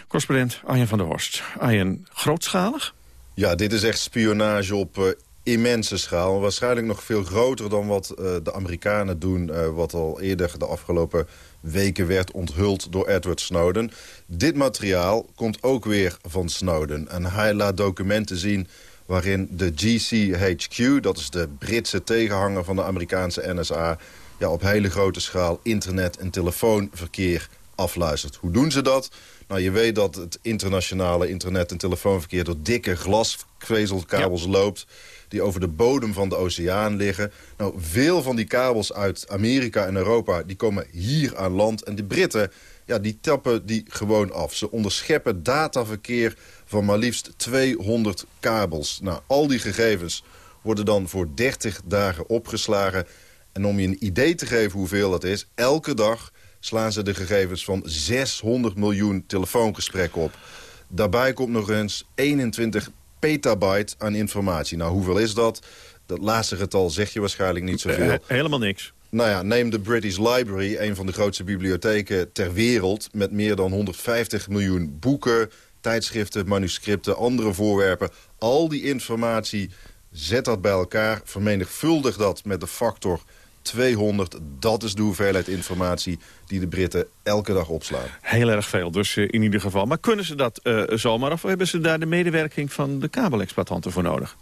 Correspondent Arjen van der Horst. Arjen, grootschalig? Ja, dit is echt spionage op uh, immense schaal. Waarschijnlijk nog veel groter dan wat uh, de Amerikanen doen... Uh, wat al eerder de afgelopen weken werd onthuld door Edward Snowden. Dit materiaal komt ook weer van Snowden. En hij laat documenten zien waarin de GCHQ... dat is de Britse tegenhanger van de Amerikaanse NSA... Ja, op hele grote schaal internet- en telefoonverkeer afluistert. Hoe doen ze dat? Nou, je weet dat het internationale internet- en telefoonverkeer... door dikke glasvezelkabels ja. loopt die over de bodem van de oceaan liggen. Nou, veel van die kabels uit Amerika en Europa... die komen hier aan land. En de Britten, ja, die tappen die gewoon af. Ze onderscheppen dataverkeer van maar liefst 200 kabels. Nou, al die gegevens worden dan voor 30 dagen opgeslagen. En om je een idee te geven hoeveel dat is... elke dag slaan ze de gegevens van 600 miljoen telefoongesprekken op. Daarbij komt nog eens 21 petabyte aan informatie. Nou, hoeveel is dat? Dat laatste getal zeg je waarschijnlijk niet zoveel. Uh, helemaal niks. Nou ja, neem de British Library, een van de grootste bibliotheken ter wereld... met meer dan 150 miljoen boeken, tijdschriften, manuscripten, andere voorwerpen. Al die informatie, zet dat bij elkaar, vermenigvuldig dat met de factor 200. Dat is de hoeveelheid informatie die de Britten elke dag opslaan. Heel erg veel, dus uh, in ieder geval. Maar kunnen ze dat uh, zomaar of hebben ze daar de medewerking van de kabelexploitanten voor nodig?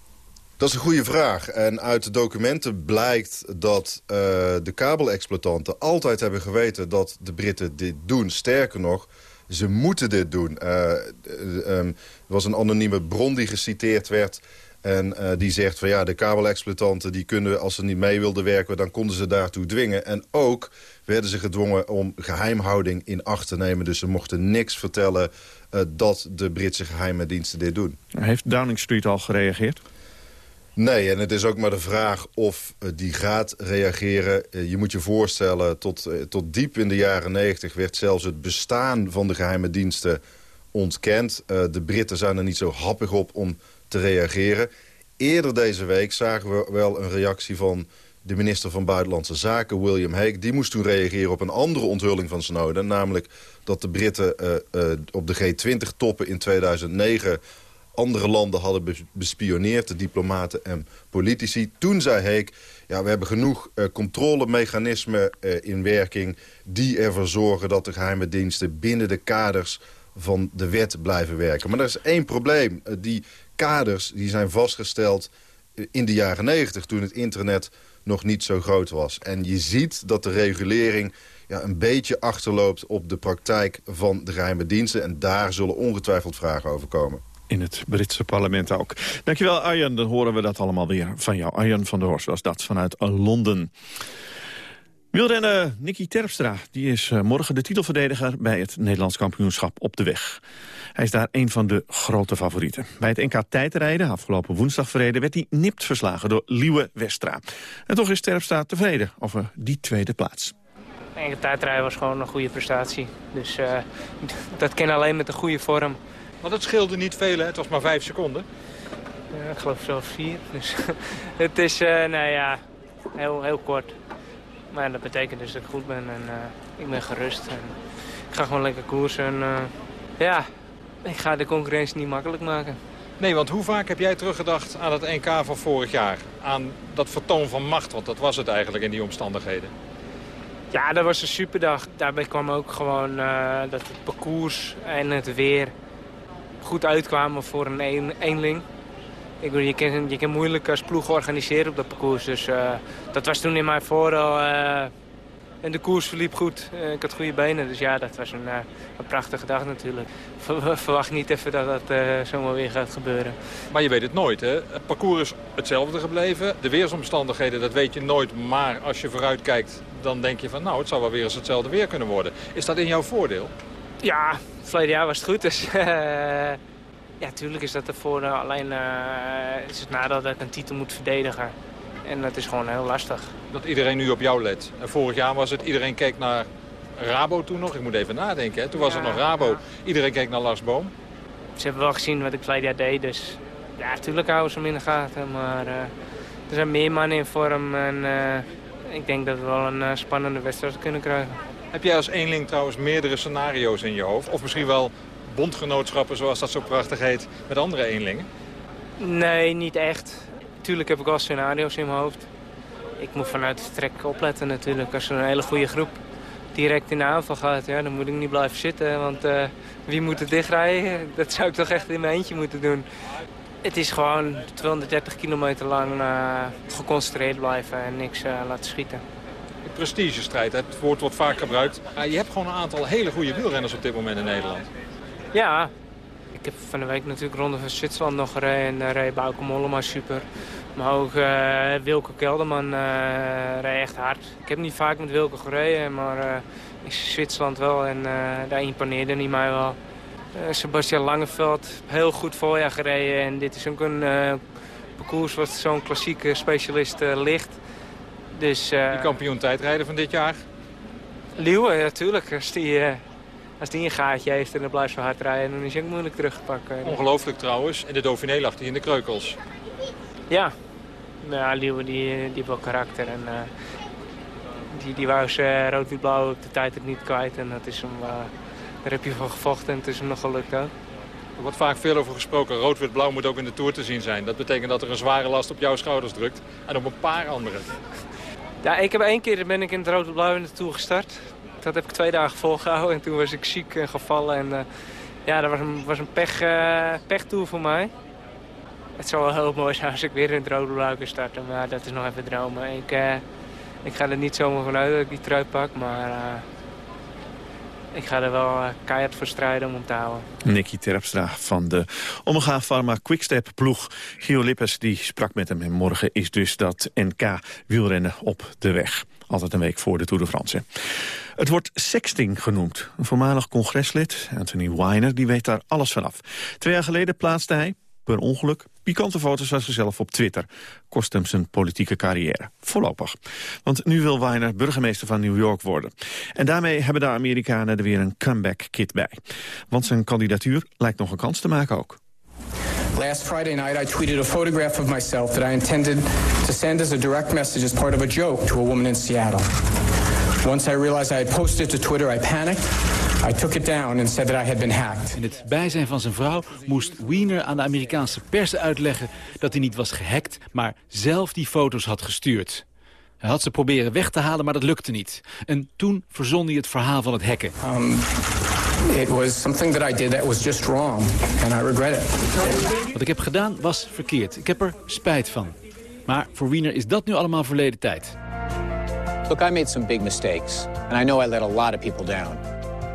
Dat is een goede vraag. En uit de documenten blijkt dat uh, de kabelexploitanten altijd hebben geweten dat de Britten dit doen. Sterker nog, ze moeten dit doen. Um, er was een anonieme bron die geciteerd werd... En uh, die zegt van ja, de kabelexploitanten die kunnen, als ze niet mee wilden werken, dan konden ze daartoe dwingen. En ook werden ze gedwongen om geheimhouding in acht te nemen. Dus ze mochten niks vertellen uh, dat de Britse geheime diensten dit doen. Heeft Downing Street al gereageerd? Nee, en het is ook maar de vraag of uh, die gaat reageren. Je moet je voorstellen, tot, tot diep in de jaren negentig... werd zelfs het bestaan van de geheime diensten ontkend. de Britten zijn er niet zo happig op om reageren. Eerder deze week zagen we wel een reactie van de minister van Buitenlandse Zaken, William Hague. Die moest toen reageren op een andere onthulling van Snowden. Namelijk dat de Britten uh, uh, op de G20-toppen in 2009 andere landen hadden bespioneerd, de diplomaten en politici. Toen zei Hague, ja, we hebben genoeg uh, controlemechanismen in werking... die ervoor zorgen dat de geheime diensten binnen de kaders van de wet blijven werken. Maar er is één probleem. die kaders die zijn vastgesteld in de jaren 90 toen het internet nog niet zo groot was. En je ziet dat de regulering ja, een beetje achterloopt op de praktijk van de geheime diensten. En daar zullen ongetwijfeld vragen over komen. In het Britse parlement ook. Dankjewel Arjen, dan horen we dat allemaal weer van jou. Arjen van der Horst was dat vanuit Londen. Wielrenner Nicky Terpstra die is morgen de titelverdediger bij het Nederlands kampioenschap op de weg. Hij is daar een van de grote favorieten. Bij het NK tijdrijden, afgelopen woensdag verreden, werd hij nipt verslagen door Liewe Westra. En toch is Terpstra tevreden over die tweede plaats. NK tijdrijden was gewoon een goede prestatie. Dus uh, dat kan alleen met een goede vorm. Want het scheelde niet veel, hè? het was maar vijf seconden. Ja, ik geloof zelfs vier. Dus het is, uh, nou ja, heel, heel kort. Maar dat betekent dus dat ik goed ben en uh, ik ben gerust. En ik ga gewoon lekker koersen. En, uh, ja, ik ga de concurrentie niet makkelijk maken. Nee, want hoe vaak heb jij teruggedacht aan het NK van vorig jaar? Aan dat vertoon van macht, want dat was het eigenlijk in die omstandigheden. Ja, dat was een superdag. Daarbij kwam ook gewoon uh, dat het parcours en het weer goed uitkwamen voor een, een eenling. Ik bedoel, je, kan, je kan moeilijk als ploeg organiseren op dat parcours. Dus uh, dat was toen in mijn voordeel. Uh, en de koers verliep goed. Uh, ik had goede benen. Dus ja, dat was een, een prachtige dag natuurlijk. Ver, verwacht niet even dat dat zomaar weer gaat gebeuren. Maar je weet het nooit, hè? Het parcours is hetzelfde gebleven. De weersomstandigheden, dat weet je nooit. Maar als je vooruit kijkt, dan denk je van... nou, het zou wel weer eens hetzelfde weer kunnen worden. Is dat in jouw voordeel? Ja, verleden jaar was het goed. Dus ja, tuurlijk is dat ervoor. Alleen uh, is het nadeel dat ik een titel moet verdedigen. En dat is gewoon heel lastig. Dat iedereen nu op jou let. En vorig jaar was het, iedereen keek naar Rabo toen nog. Ik moet even nadenken, hè. toen was Ja, het nog Rabo. Iedereen keek naar Lars Boom. Ze hebben wel gezien wat ik verleden jaar deed, dus ja, natuurlijk houden ze hem in de gaten. Maar eh, er zijn meer mannen in vorm en eh, ik denk dat we wel een eh, spannende wedstrijd kunnen krijgen. Heb jij als eenling trouwens meerdere scenario's in je hoofd? Of misschien wel bondgenootschappen, zoals dat zo prachtig heet, met andere eenlingen? Nee, niet echt. Tuurlijk heb ik wel scenario's in mijn hoofd. Ik moet vanuit het trek opletten natuurlijk. Als er een hele goede groep direct in de aanval gaat, ja, dan moet ik niet blijven zitten. Want eh, wie moet er dichtrijden? Dat zou ik toch echt in mijn eentje moeten doen. Het is gewoon 230 kilometer lang eh, geconcentreerd blijven en niks eh, laten schieten. De prestigestrijd, het woord wordt vaak gebruikt. Maar je hebt gewoon een aantal hele goede wielrenners op dit moment in Nederland. Ja, ik heb van de week natuurlijk Ronde van Zwitserland nog gereden. En daar reed Bauke Mollema super. Maar ook eh, Wilke Kelderman eh reed echt hard. Ik heb niet vaak met Wilke gereden, maar eh in Zwitserland wel. En eh, daar imponeerde hij mij wel. Eh, Sebastian Langeveld, heel goed voorjaar gereden. En dit is ook een eh, parcours wat zo'n klassieke specialist eh, ligt. Dus, eh, Die kampioen tijdrijden van dit jaar. Leeuwen, natuurlijk. Als die, eh, als die een gaatje heeft en dan blijft zo hard rijden, dan is hij ook moeilijk terug te pakken. Ongelooflijk trouwens. In de Dauphiné lag hij in de kreukels. Ja, ja Leeuwen die, die heeft wel karakter. En, eh, die, die wou ze rood-wit-blauw op de tijd ook niet kwijt. En dat is hem, eh, daar heb je voor gevochten en het is hem nog gelukt ook. Er wordt vaak veel over gesproken. Rood-wit-blauw moet ook in de Tour te zien zijn. Dat betekent dat er een zware last op jouw schouders drukt. En op een paar anderen. Ja, ik heb één keer ben ik in het rood-wit-blauw in de Tour gestart. Dat heb ik twee dagen volgehouden en toen was ik ziek en gevallen. En, eh, ja, dat was een, was een pech, eh, pechtour voor mij. Het zou wel heel mooi zijn als ik weer in het rode blauw kan starten. Maar dat is nog even dromen. Ik, eh, ik ga er niet zomaar vanuit dat ik die trui pak. Maar ik ga er wel keihard voor strijden om hem te houden. Nicky Terpstra van de Omega Pharma Quickstep ploeg. Gio Lippes die sprak met hem en morgen is dus dat NK wielrennen op de weg. Altijd een week voor de Tour de France. Het wordt sexting genoemd. Een voormalig congreslid, Anthony Weiner, die weet daar alles vanaf. Twee jaar geleden plaatste hij, per ongeluk, pikante foto's van zichzelf op Twitter. Kost hem zijn politieke carrière. Voorlopig. Want nu wil Weiner burgemeester van New York worden. En daarmee hebben de Amerikanen er weer een comeback kit bij. Want zijn kandidatuur lijkt nog een kans te maken ook. Last Friday night, I tweeted a photograph of myself that I intended to send as a direct message as part of a joke to a woman in Seattle. Once I realized I had posted to Twitter, I panicked. I took it down and said that I had been hacked. In het bijzijn van zijn vrouw moest Wiener aan de Amerikaanse pers uitleggen dat hij niet was gehackt, maar zelf die foto's had gestuurd. Hij had ze proberen weg te halen, maar dat lukte niet. En toen verzon hij het verhaal van het hacken. Um, it was something that I did that was just wrong, and I regret it. Wat ik heb gedaan was verkeerd. Ik heb er spijt van. Maar voor Wiener is dat nu allemaal verleden tijd. Look, I made some big mistakes, and I know I let a lot of people down.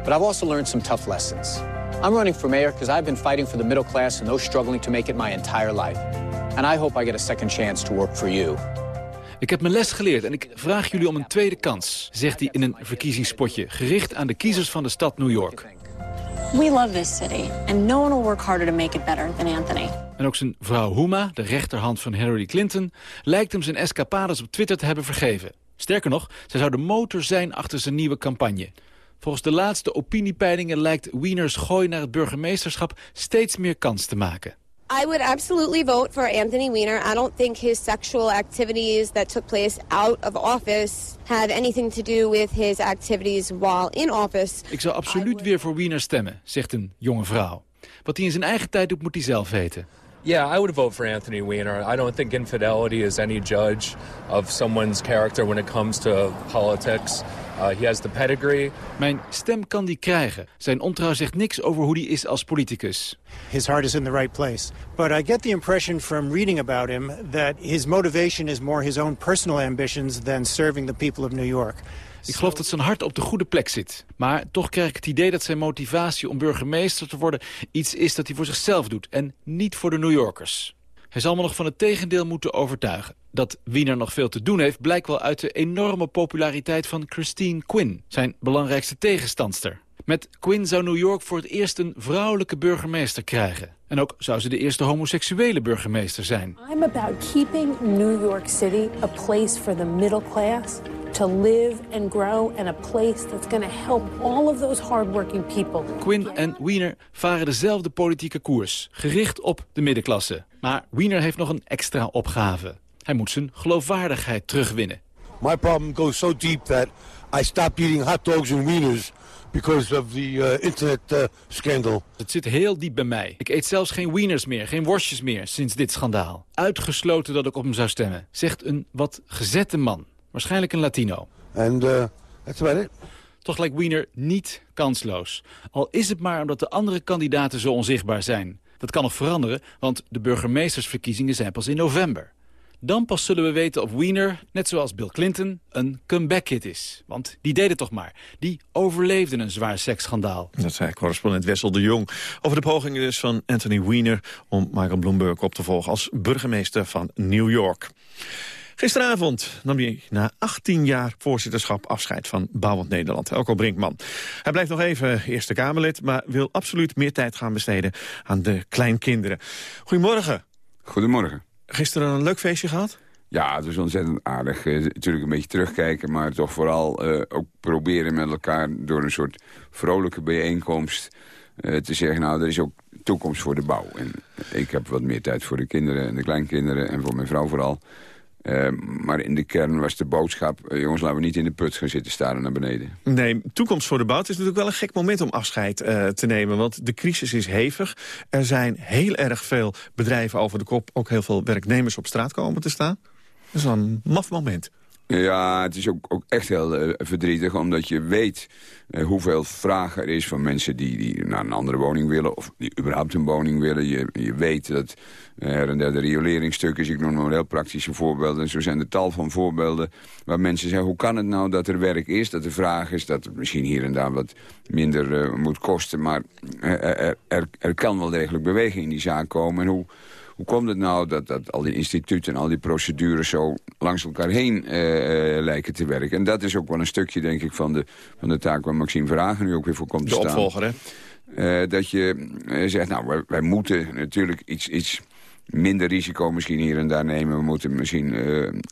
But I've also learned some tough lessons. I'm running for mayor because I've been fighting for the middle class and those struggling to make it my entire life. And I hope I get a second chance to work for you. Ik heb mijn les geleerd en ik vraag jullie om een tweede kans, zegt hij in een verkiezingspotje, gericht aan de kiezers van de stad New York. We love this city, and no one will work harder to make it better than Anthony. En ook zijn vrouw Huma, de rechterhand van Hillary Clinton, lijkt hem zijn escapades op Twitter te hebben vergeven. Sterker nog, zij zou de motor zijn achter zijn nieuwe campagne. Volgens de laatste opiniepeilingen lijkt Wieners gooi naar het burgemeesterschap steeds meer kans te maken. I would absolutely vote for Anthony Weiner. I don't think his sexual activities that took place out of office have anything to do with his activities while in office. Ik zou absoluut weer voor Wiener stemmen, zegt een jonge vrouw. Wat hij in zijn eigen tijd doet, moet hij zelf weten. Yeah, I would vote for Anthony Weiner. I don't think infidelity is any judge of someone's character when it comes to politics. Uh, he has the pedigree. Mijn stem kan die krijgen. Zijn ontrouw zegt niks over hoe hij is als politicus. His heart is in the right place. But I get the impression from reading about him that his motivation is more his own personal ambitions than serving the people of New York. Ik geloof dat zijn hart op de goede plek zit. Maar toch krijg ik het idee dat zijn motivatie om burgemeester te worden... iets is dat hij voor zichzelf doet en niet voor de New Yorkers. Hij zal me nog van het tegendeel moeten overtuigen. Dat Wiener nog veel te doen heeft blijkt wel uit de enorme populariteit van Christine Quinn... zijn belangrijkste tegenstandster. Met Quinn zou New York voor het eerst een vrouwelijke burgemeester krijgen. En ook zou ze de eerste homoseksuele burgemeester zijn. I'm about keeping New York City a place for the middle class to live and grow and a place that's going to help all of those hardworking people. Quinn en Wiener varen dezelfde politieke koers, gericht op de middenklasse. Maar Wiener heeft nog een extra opgave. Hij moet zijn geloofwaardigheid terugwinnen. My problem goes so deep that I stopped eating hot dogs and wieners because of the uh, internet uh, scandal. Het zit heel diep bij mij. Ik eet zelfs geen wieners meer, geen worstjes meer sinds dit schandaal. Uitgesloten dat ik op hem zou stemmen, zegt een wat gezette man. Waarschijnlijk een Latino. And uh, that's about it. Toch lijkt Wiener niet kansloos. Al is het maar omdat de andere kandidaten zo onzichtbaar zijn. Dat kan nog veranderen, want de burgemeestersverkiezingen zijn pas in november. Dan pas zullen we weten of Wiener, net zoals Bill Clinton, een comeback-hit is. Want die deed het toch maar. Die overleefde een zwaar seksschandaal. Dat zei correspondent Wessel de Jong. Over de pogingen dus van Anthony Wiener om Michael Bloomberg op te volgen als burgemeester van New York. Gisteravond nam hij na 18 jaar voorzitterschap afscheid van Bouwend Nederland. Elko Brinkman. Hij blijft nog even Eerste Kamerlid, maar wil absoluut meer tijd gaan besteden aan de kleinkinderen. Goedemorgen. Goedemorgen. Gisteren een leuk feestje gehad? Ja, het was ontzettend aardig. Uh, natuurlijk een beetje terugkijken, maar toch vooral uh, ook proberen met elkaar door een soort vrolijke bijeenkomst uh, te zeggen, nou, er is ook toekomst voor de bouw. En ik heb wat meer tijd voor de kinderen en de kleinkinderen en voor mijn vrouw vooral. Uh, maar in de kern was de boodschap... Uh, jongens, laten we niet in de put gaan zitten staren naar beneden. Nee, toekomst voor de bouw. Het is natuurlijk wel een gek moment om afscheid uh, te nemen. Want de crisis is hevig. Er zijn heel erg veel bedrijven over de kop. Ook heel veel werknemers op straat komen te staan. Dat is wel een maf moment. Ja, het is ook, ook echt heel uh, verdrietig, omdat je weet uh, hoeveel vraag er is van mensen die, die naar een andere woning willen... of die überhaupt een woning willen. Je, je weet dat er en der de rioleringsstuk is. Ik noem nog een heel praktische voorbeelden. Zo zijn er tal van voorbeelden waar mensen zeggen... hoe kan het nou dat er werk is, dat er vraag is... dat het misschien hier en daar wat minder moet kosten... maar er, er, er kan wel degelijk beweging in die zaak komen. En hoe hoe komt het nou dat, dat al die instituten en al die procedures zo langs elkaar heen uh, lijken te werken? En dat is ook wel een stukje, denk ik, van de, van de taak waar Maxime Verhagen nu ook weer voor komt te staan. De opvolger, hè? Uh, dat je zegt, nou, wij, wij, moeten natuurlijk iets, iets minder risico misschien hier en daar nemen. We moeten misschien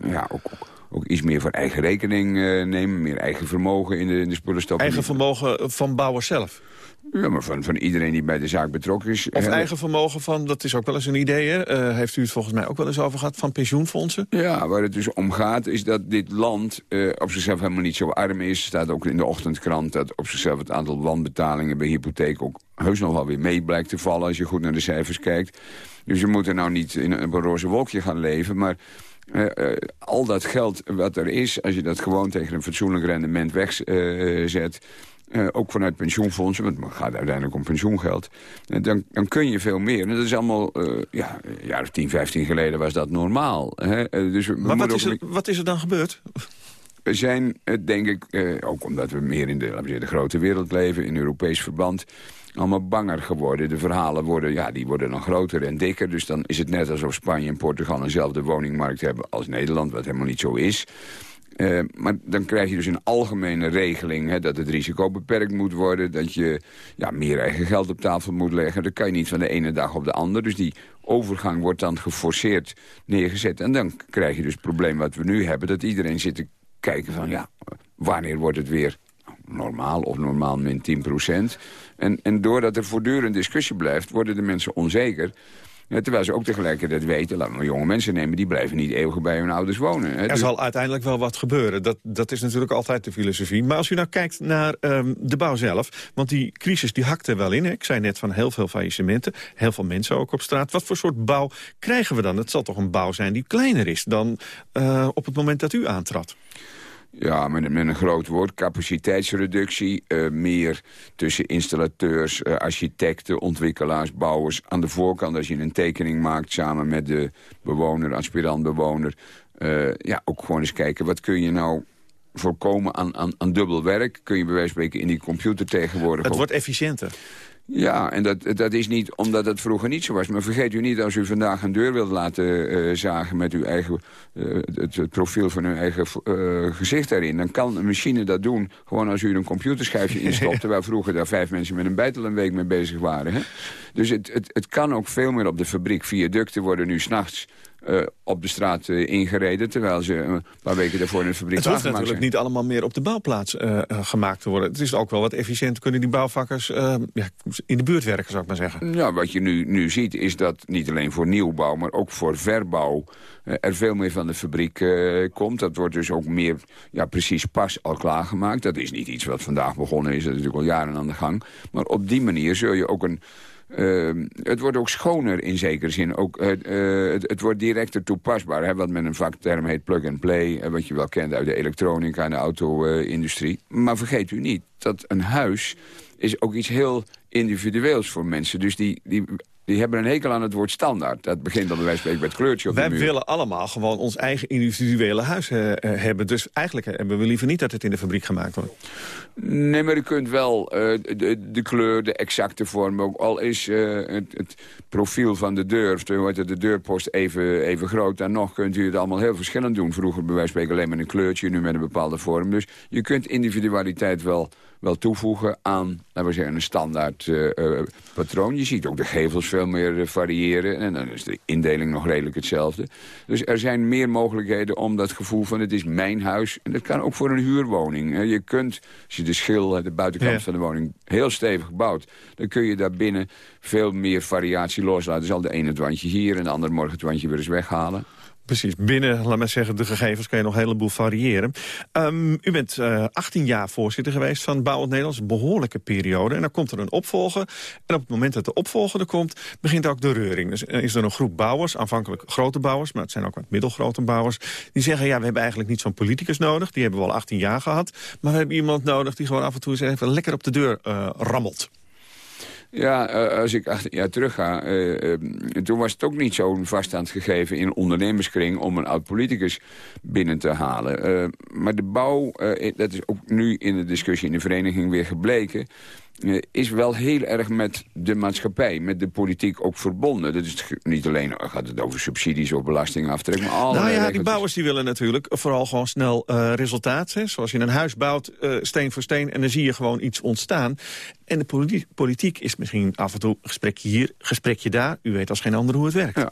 ja, ook, ook iets meer voor eigen rekening nemen. Meer eigen vermogen in de, in de spullen stoppen. Eigen vermogen van bouwers zelf? Ja, maar van, van iedereen die bij de zaak betrokken is. Of eigen vermogen van, dat is ook wel eens een idee, hè? Uh, heeft u het volgens mij ook wel eens over gehad, van pensioenfondsen? Ja, waar het dus om gaat is dat dit land uh, op zichzelf helemaal niet zo arm is. staat ook in de ochtendkrant dat op zichzelf het aantal wanbetalingen bij hypotheek ook heus nog wel weer mee blijkt te vallen als je goed naar de cijfers kijkt. Dus je moet er nou niet in een roze wolkje gaan leven, maar... Uh, uh, al dat geld wat er is, als je dat gewoon tegen een fatsoenlijk rendement wegzet... Uh, ook vanuit pensioenfondsen, want het gaat uiteindelijk om pensioengeld. Uh, dan, dan kun je veel meer. En dat is allemaal, uh, ja, een jaar of 10, 15 geleden was dat normaal. Hè? dus maar wat is, er, wat is er dan gebeurd? We zijn, denk ik, ook omdat we meer in de, laten we zeggen, de grote wereld leven... in Europees verband, allemaal banger geworden. De verhalen worden, ja, die worden dan groter en dikker. Dus dan is het net alsof Spanje en Portugal eenzelfde woningmarkt hebben als Nederland... wat helemaal niet zo is. Uh, maar dan krijg je dus een algemene regeling... Hè, dat het risico beperkt moet worden... dat je ja, meer eigen geld op tafel moet leggen. Dat kan je niet van de ene dag op de andere. Dus die overgang wordt dan geforceerd neergezet. En dan krijg je dus het probleem wat we nu hebben... dat iedereen zit te kijken van... ja, wanneer wordt het weer normaal of normaal min 10 procent. En, en doordat er voortdurend discussie blijft... worden de mensen onzeker... Ja, terwijl ze ook tegelijkertijd weten, laten we jonge mensen nemen... die blijven niet eeuwig bij hun ouders wonen. Hè. Er dus... zal uiteindelijk wel wat gebeuren. Dat, dat is natuurlijk altijd de filosofie. Maar als u nou kijkt naar um, de bouw zelf... want die crisis die hakt er wel in. Hè. Ik zei net van heel veel faillissementen. Heel veel mensen ook op straat. Wat voor soort bouw krijgen we dan? Het zal toch een bouw zijn die kleiner is dan uh, op het moment dat u aantrad? Ja, met, met, een groot woord. Capaciteitsreductie. Uh, meer tussen installateurs, uh, architecten, ontwikkelaars, bouwers. Aan de voorkant als je een tekening maakt samen met de bewoner, aspirant-bewoner. Uh, ja, ook gewoon eens kijken, wat kun je nou voorkomen aan, aan, aan dubbel werk. Kun je bij wijze van spreken in die computer tegenwoordig... Het wordt efficiënter. Ja, en dat, dat is niet omdat het vroeger niet zo was. Maar vergeet u niet, als u vandaag een deur wilt laten eh, zagen... met uw eigen, eh, het, het profiel van uw eigen eh, gezicht daarin... dan kan een machine dat doen, gewoon als u er een computerschijfje instopt... terwijl vroeger daar vijf mensen met een bijtel een week mee bezig waren. Hè? Dus het, het, het kan ook veel meer op de fabriek. Viaducten worden nu s'nachts eh op de straat eh, ingereden... terwijl ze een paar weken daarvoor in de fabriek Het hoeft natuurlijk zijn. niet allemaal meer op de bouwplaats eh, gemaakt te worden. Het is ook wel wat efficiënt kunnen die bouwvakkers ja, in de buurt werken, zou ik maar zeggen. Ja, wat je nu, nu ziet is dat niet alleen voor nieuwbouw... maar ook voor verbouw er veel meer van de fabriek komt. Dat wordt dus ook meer ja, precies pas al klaargemaakt. Dat is niet iets wat vandaag begonnen is. Dat is natuurlijk al jaren aan de gang. Maar op die manier zul je ook een... eh, het wordt ook schoner in zekere zin. Ook, eh, eh, het, het wordt directer toepasbaar. Hè, wat met een vakterm heet plug-and-play. eh, wat je wel kent uit de elektronica en de auto-industrie. maar vergeet u niet dat een huis is ook iets heel individueels voor mensen. Dus die, die, die hebben een hekel aan het woord standaard. Dat begint dan bij wijze van spreken bij het kleurtje op Wij de muur. willen allemaal gewoon ons eigen individuele huis eh, eh, hebben. Dus eigenlijk hebben we liever niet dat het in de fabriek gemaakt wordt. Nee, maar u kunt wel eh, de, de kleur, de exacte vorm... ook al is het, het profiel van de deur... of de, de deurpost even, even groot... dan nog kunt u het allemaal heel verschillend doen. Vroeger bij wijze van spreken alleen met een kleurtje... nu met een bepaalde vorm. Dus je kunt individualiteit wel, wel toevoegen aan... laten we zeggen, een standaard eh, eh, patroon. Je ziet ook de gevels veel meer eh, variëren... en dan is de indeling nog redelijk hetzelfde. Dus er zijn meer mogelijkheden om dat gevoel van... het is mijn huis. En dat kan ook voor een huurwoning. Je kunt, als je de schil, de buitenkant Ja. van de woning... heel stevig bouwt, dan kun je daar binnen veel meer variatie loslaten. Zal de ene het wandje hier en de andere morgen het wandje weer eens weghalen. Precies, binnen, laat maar zeggen, de gegevens kan je nog een heleboel variëren. Ehm, u bent eh 18 jaar voorzitter geweest van Bouwend Nederlands, een behoorlijke periode. En dan komt er een opvolger. En op het moment dat de opvolger er komt, begint ook de reuring. Dus eh, is er een groep bouwers, aanvankelijk grote bouwers... maar het zijn ook wat middelgrote bouwers... die zeggen, ja, we hebben eigenlijk niet zo'n politicus nodig. Die hebben we al 18 jaar gehad. Maar we hebben iemand nodig die gewoon af en toe eens even lekker op de deur eh, rammelt. Ja, eh, als ik 18 jaar terug ga, eh, eh, toen was het ook niet zo'n vaststand gegeven in ondernemerskring om een oud-politicus binnen te halen. Maar de bouw, dat is ook nu in de discussie in de vereniging weer gebleken, is wel heel erg met de maatschappij, met de politiek ook verbonden. Dat is niet alleen, eh, gaat het over subsidies of belastingaftrek, maar allerlei Nou ja, die bouwers die willen natuurlijk vooral gewoon snel eh, resultaat. Hè. Zoals je een huis bouwt, eh, steen voor steen, en dan zie je gewoon iets ontstaan. En de politi- politiek is misschien af en toe gesprekje hier, gesprekje daar. U weet als geen ander hoe het werkt. Ja.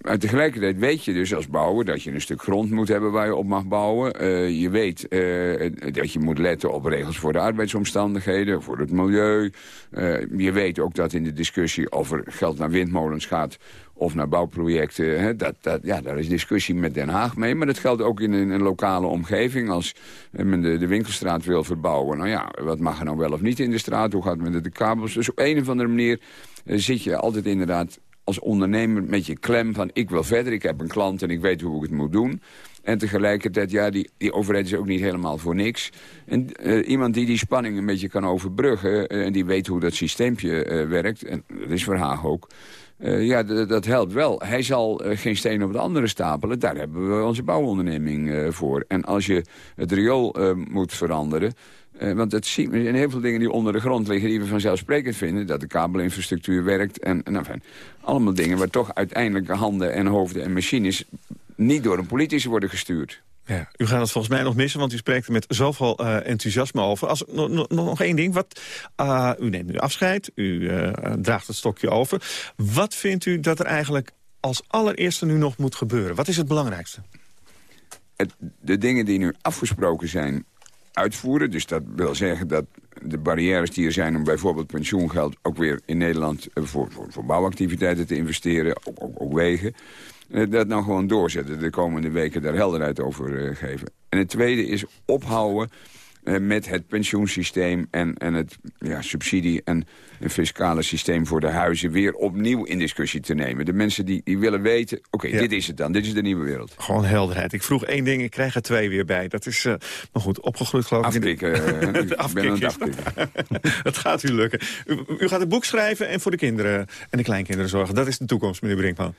Maar tegelijkertijd weet je dus als bouwer dat je een stuk grond moet hebben waar je op mag bouwen. Eh, je weet eh, dat je moet letten op regels voor de arbeidsomstandigheden, voor het milieu. Eh, je weet ook dat in de discussie of er geld naar windmolens gaat of naar bouwprojecten. Hè, dat, dat, ja, daar is discussie met Den Haag mee. Maar dat geldt ook in een, lokale omgeving. Als men de, de winkelstraat wil verbouwen. Nou ja, wat mag er nou wel of niet in de straat? Hoe gaat met de kabels? Dus op een of andere manier zit je altijd inderdaad als ondernemer met je klem van ik wil verder, ik heb een klant en ik weet hoe ik het moet doen. En tegelijkertijd, ja, die, die overheid is ook niet helemaal voor niks. En eh, iemand die die spanning een beetje kan overbruggen... eh, en die weet hoe dat systeempje eh, werkt, en dat is voor Haag ook... eh, ja, dat helpt wel. Hij zal eh, geen steen op de andere stapelen. Daar hebben we onze bouwonderneming eh, voor. En als je het riool moet veranderen... Want het zien, er zijn heel veel dingen die onder de grond liggen... die we vanzelfsprekend vinden. Dat de kabelinfrastructuur werkt. En, en enfin, allemaal dingen waar toch uiteindelijk handen en hoofden en machines... niet door een politicus worden gestuurd. U gaat het volgens mij nog missen, want u spreekt er met zoveel eh, enthousiasme over. Als, nog, nog, één ding. Wat, ah, u neemt nu afscheid, u eh, draagt het stokje over. Wat vindt u dat er eigenlijk als allereerste nu nog moet gebeuren? Wat is het belangrijkste? de dingen die nu afgesproken zijn uitvoeren. Dus dat wil zeggen dat de barrières die er zijn om bijvoorbeeld pensioengeld... ook weer in Nederland eh, voor, voor, voor bouwactiviteiten te investeren, ook, ook wegen... eh, dat nou gewoon doorzetten. De komende weken daar helderheid over eh, geven. En het tweede is ophouden eh, met het pensioensysteem en, en het ja, subsidie- en, en fiscale systeem voor de huizen weer opnieuw in discussie te nemen. De mensen die, die willen weten, oké, Ja. dit is het dan, dit is de nieuwe wereld. Gewoon helderheid. Ik vroeg één ding, ik krijg er twee weer bij. Dat is, maar goed, opgegroeid geloof ik. Ik ben aan het. Het gaat u lukken. U, u gaat een boek schrijven en voor de kinderen en de kleinkinderen zorgen. Dat is de toekomst, meneer Brinkman.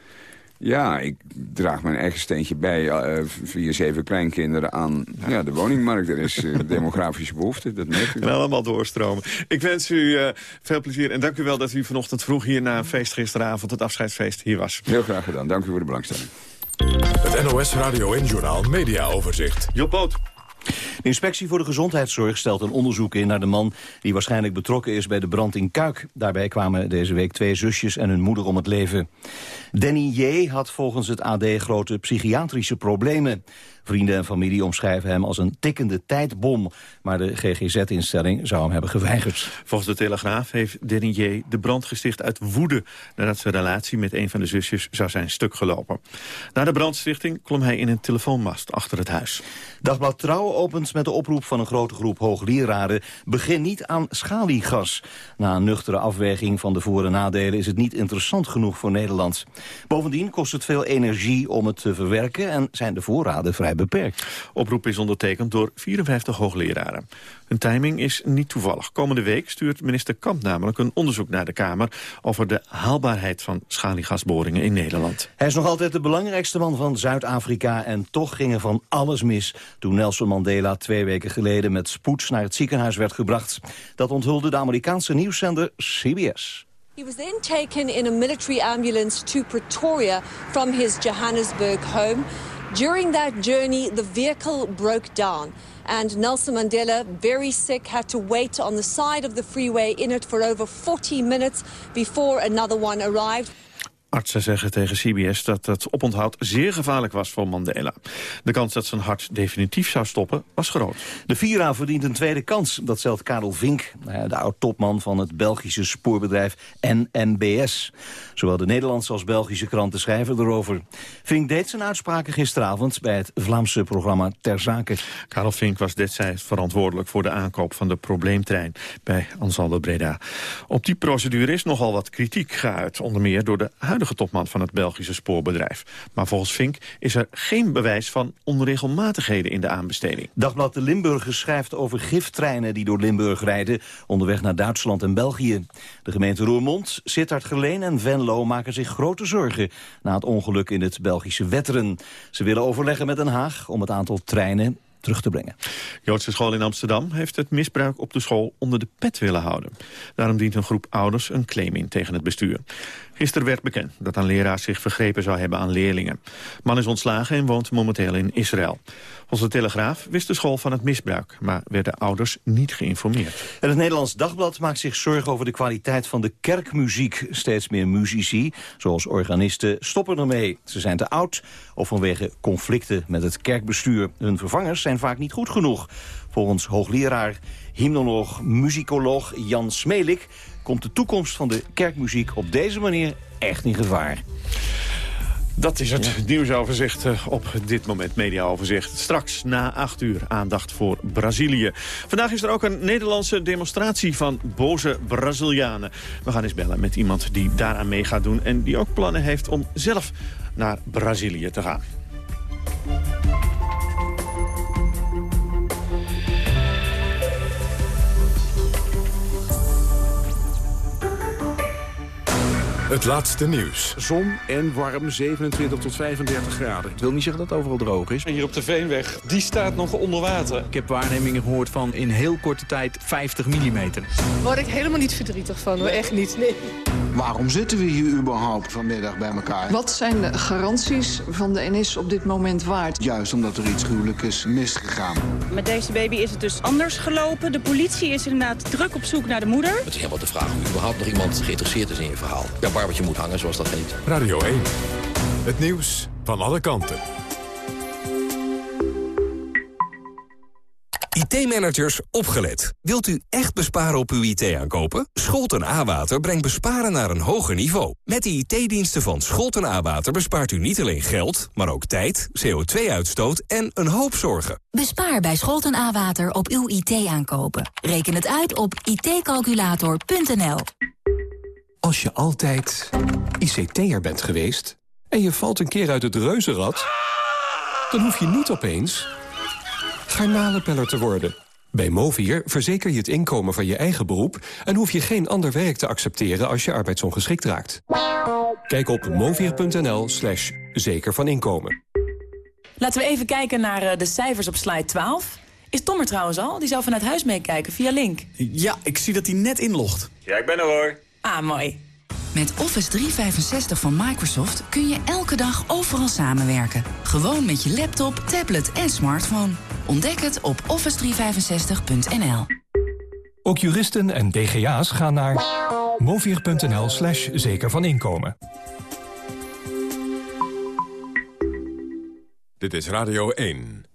Ja, ik draag mijn eigen steentje bij uh, via zeven kleinkinderen aan ja. de woningmarkt. Er is uh, demografische behoefte, dat merkt u. En allemaal doorstromen. Ik wens u uh, veel plezier en dank u wel dat u vanochtend vroeg hier na een feest gisteravond, het afscheidsfeest, hier was. Heel graag gedaan, dank u voor de belangstelling. Het NOS Radio en Journaal Media Overzicht. Job Boot. De inspectie voor de gezondheidszorg stelt een onderzoek in naar de man... die waarschijnlijk betrokken is bij de brand in Kuik. Daarbij kwamen deze week twee zusjes en hun moeder om het leven. Danny J. had volgens het AD grote psychiatrische problemen. Vrienden en familie omschrijven hem als een tikkende tijdbom. Maar de GGZ-instelling zou hem hebben geweigerd. Volgens de Telegraaf heeft Denny de brand gesticht uit woede... nadat zijn relatie met een van de zusjes zou zijn stuk gelopen. Na de brandstichting klom hij in een telefoonmast achter het huis. Dagblad Trouw opent met de oproep van een grote groep hoogleraren... begin niet aan schaliegas. Na een nuchtere afweging van de voor- en nadelen... is het niet interessant genoeg voor Nederland. Bovendien kost het veel energie om het te verwerken... en zijn de voorraden vrij beperkt. Oproep is ondertekend door 54 hoogleraren. Hun timing is niet toevallig. Komende week stuurt minister Kamp namelijk een onderzoek naar de Kamer... over de haalbaarheid van schaliegasboringen in Nederland. Hij is nog altijd de belangrijkste man van Zuid-Afrika... en toch ging er van alles mis toen Nelson Mandela twee weken geleden... met spoeds naar het ziekenhuis werd gebracht. Dat onthulde de Amerikaanse nieuwszender CBS. He was then taken in a military ambulance to Pretoria from his Johannesburg home. During that journey, the vehicle broke down. And Nelson Mandela, very sick, had to wait on the side of the freeway in it for over 40 minutes before another one arrived. Artsen zeggen tegen CBS dat het oponthoud zeer gevaarlijk was voor Mandela. De kans dat zijn hart definitief zou stoppen was groot. De Vira verdient een tweede kans, dat stelt Karel Vink... de oud-topman van het Belgische spoorbedrijf NMBS. Zowel de Nederlandse als Belgische kranten schrijven erover. Vink deed zijn uitspraken gisteravond bij het Vlaamse programma Ter Zake. Karel Vink was destijds verantwoordelijk voor de aankoop van de probleemtrein bij Ansaldo Breda. Op die procedure is nogal wat kritiek geuit, onder meer door de huidige huidige topman van het Belgische spoorbedrijf. Maar volgens Fink is er geen bewijs van onregelmatigheden in de aanbesteding. Dagblad De Limburger schrijft over giftreinen die door Limburg rijden... onderweg naar Duitsland en België. De gemeente Roermond, Sittard-Geleen en Venlo maken zich grote zorgen... na het ongeluk in het Belgische Wetteren. Ze willen overleggen met Den Haag om het aantal treinen terug te brengen. Joodse school in Amsterdam heeft het misbruik op de school onder de pet willen houden. Daarom dient een groep ouders een claim in tegen het bestuur. Gisteren werd bekend dat een leraar zich vergrepen zou hebben aan leerlingen. Man is ontslagen en woont momenteel in Israël. De Telegraaf wist de school van het misbruik... maar werden ouders niet geïnformeerd. En het Nederlands Dagblad maakt zich zorgen over de kwaliteit van de kerkmuziek. Steeds meer muzici, zoals organisten, stoppen ermee. Ze zijn te oud of vanwege conflicten met het kerkbestuur. Hun vervangers zijn vaak niet goed genoeg. Volgens hoogleraar, hymnoloog, muzikoloog Jan Smelik... komt de toekomst van de kerkmuziek op deze manier echt in gevaar. Dat is het nieuwsoverzicht eh, op dit moment, mediaoverzicht. Straks na acht uur aandacht voor Brazilië. Vandaag is er ook een Nederlandse demonstratie van boze Brazilianen. We gaan eens bellen met iemand die daaraan mee gaat doen... en die ook plannen heeft om zelf naar Brazilië te gaan. Het laatste nieuws. Zon en warm, 27 tot 35 graden. Het wil niet zeggen dat het overal droog is. Hier op de Veenweg, die staat nog onder water. Ik heb waarnemingen gehoord van in heel korte tijd 50 mm. Word ik helemaal niet verdrietig van, hoor. Echt niet, nee. Waarom zitten we hier überhaupt vanmiddag bij elkaar? Wat zijn de garanties van de NS op dit moment waard? Juist omdat er iets gruwelijks is misgegaan. Met deze baby is het dus anders gelopen. De politie is inderdaad druk op zoek naar de moeder. Het is helemaal de vraag of überhaupt nog iemand geïnteresseerd is in je verhaal. Ja, barbertje moet hangen, zoals dat heet. Radio 1. Het nieuws van alle kanten. IT-managers, opgelet. Wilt u echt besparen op uw IT-aankopen? Scholten A-Water brengt besparen naar een hoger niveau. Met de IT-diensten van Scholten A-Water bespaart u niet alleen geld... maar ook tijd, CO2-uitstoot en een hoop zorgen. Bespaar bij Scholten A-Water op uw IT-aankopen. Reken het uit op itcalculator.nl. Als je altijd ICT'er bent geweest en je valt een keer uit het reuzenrad... dan hoef je niet opeens garnalenpeller te worden. Bij Movier verzeker je het inkomen van je eigen beroep... en hoef je geen ander werk te accepteren als je arbeidsongeschikt raakt. Kijk op movier.nl slash zeker van inkomen. Laten we even kijken naar eh, de cijfers op slide 12. Is Tom er trouwens al? Die zou vanuit huis meekijken via Link. Ja, ik zie dat hij net inlogt. Ja, ik ben er hoor. Ah, mooi. Met Office 365 van Microsoft kun je elke dag overal samenwerken. Gewoon met je laptop, tablet en smartphone. Ontdek het op office365.nl. Ook juristen en DGA's gaan naar movier.nl slash zeker van inkomen. Dit is Radio 1.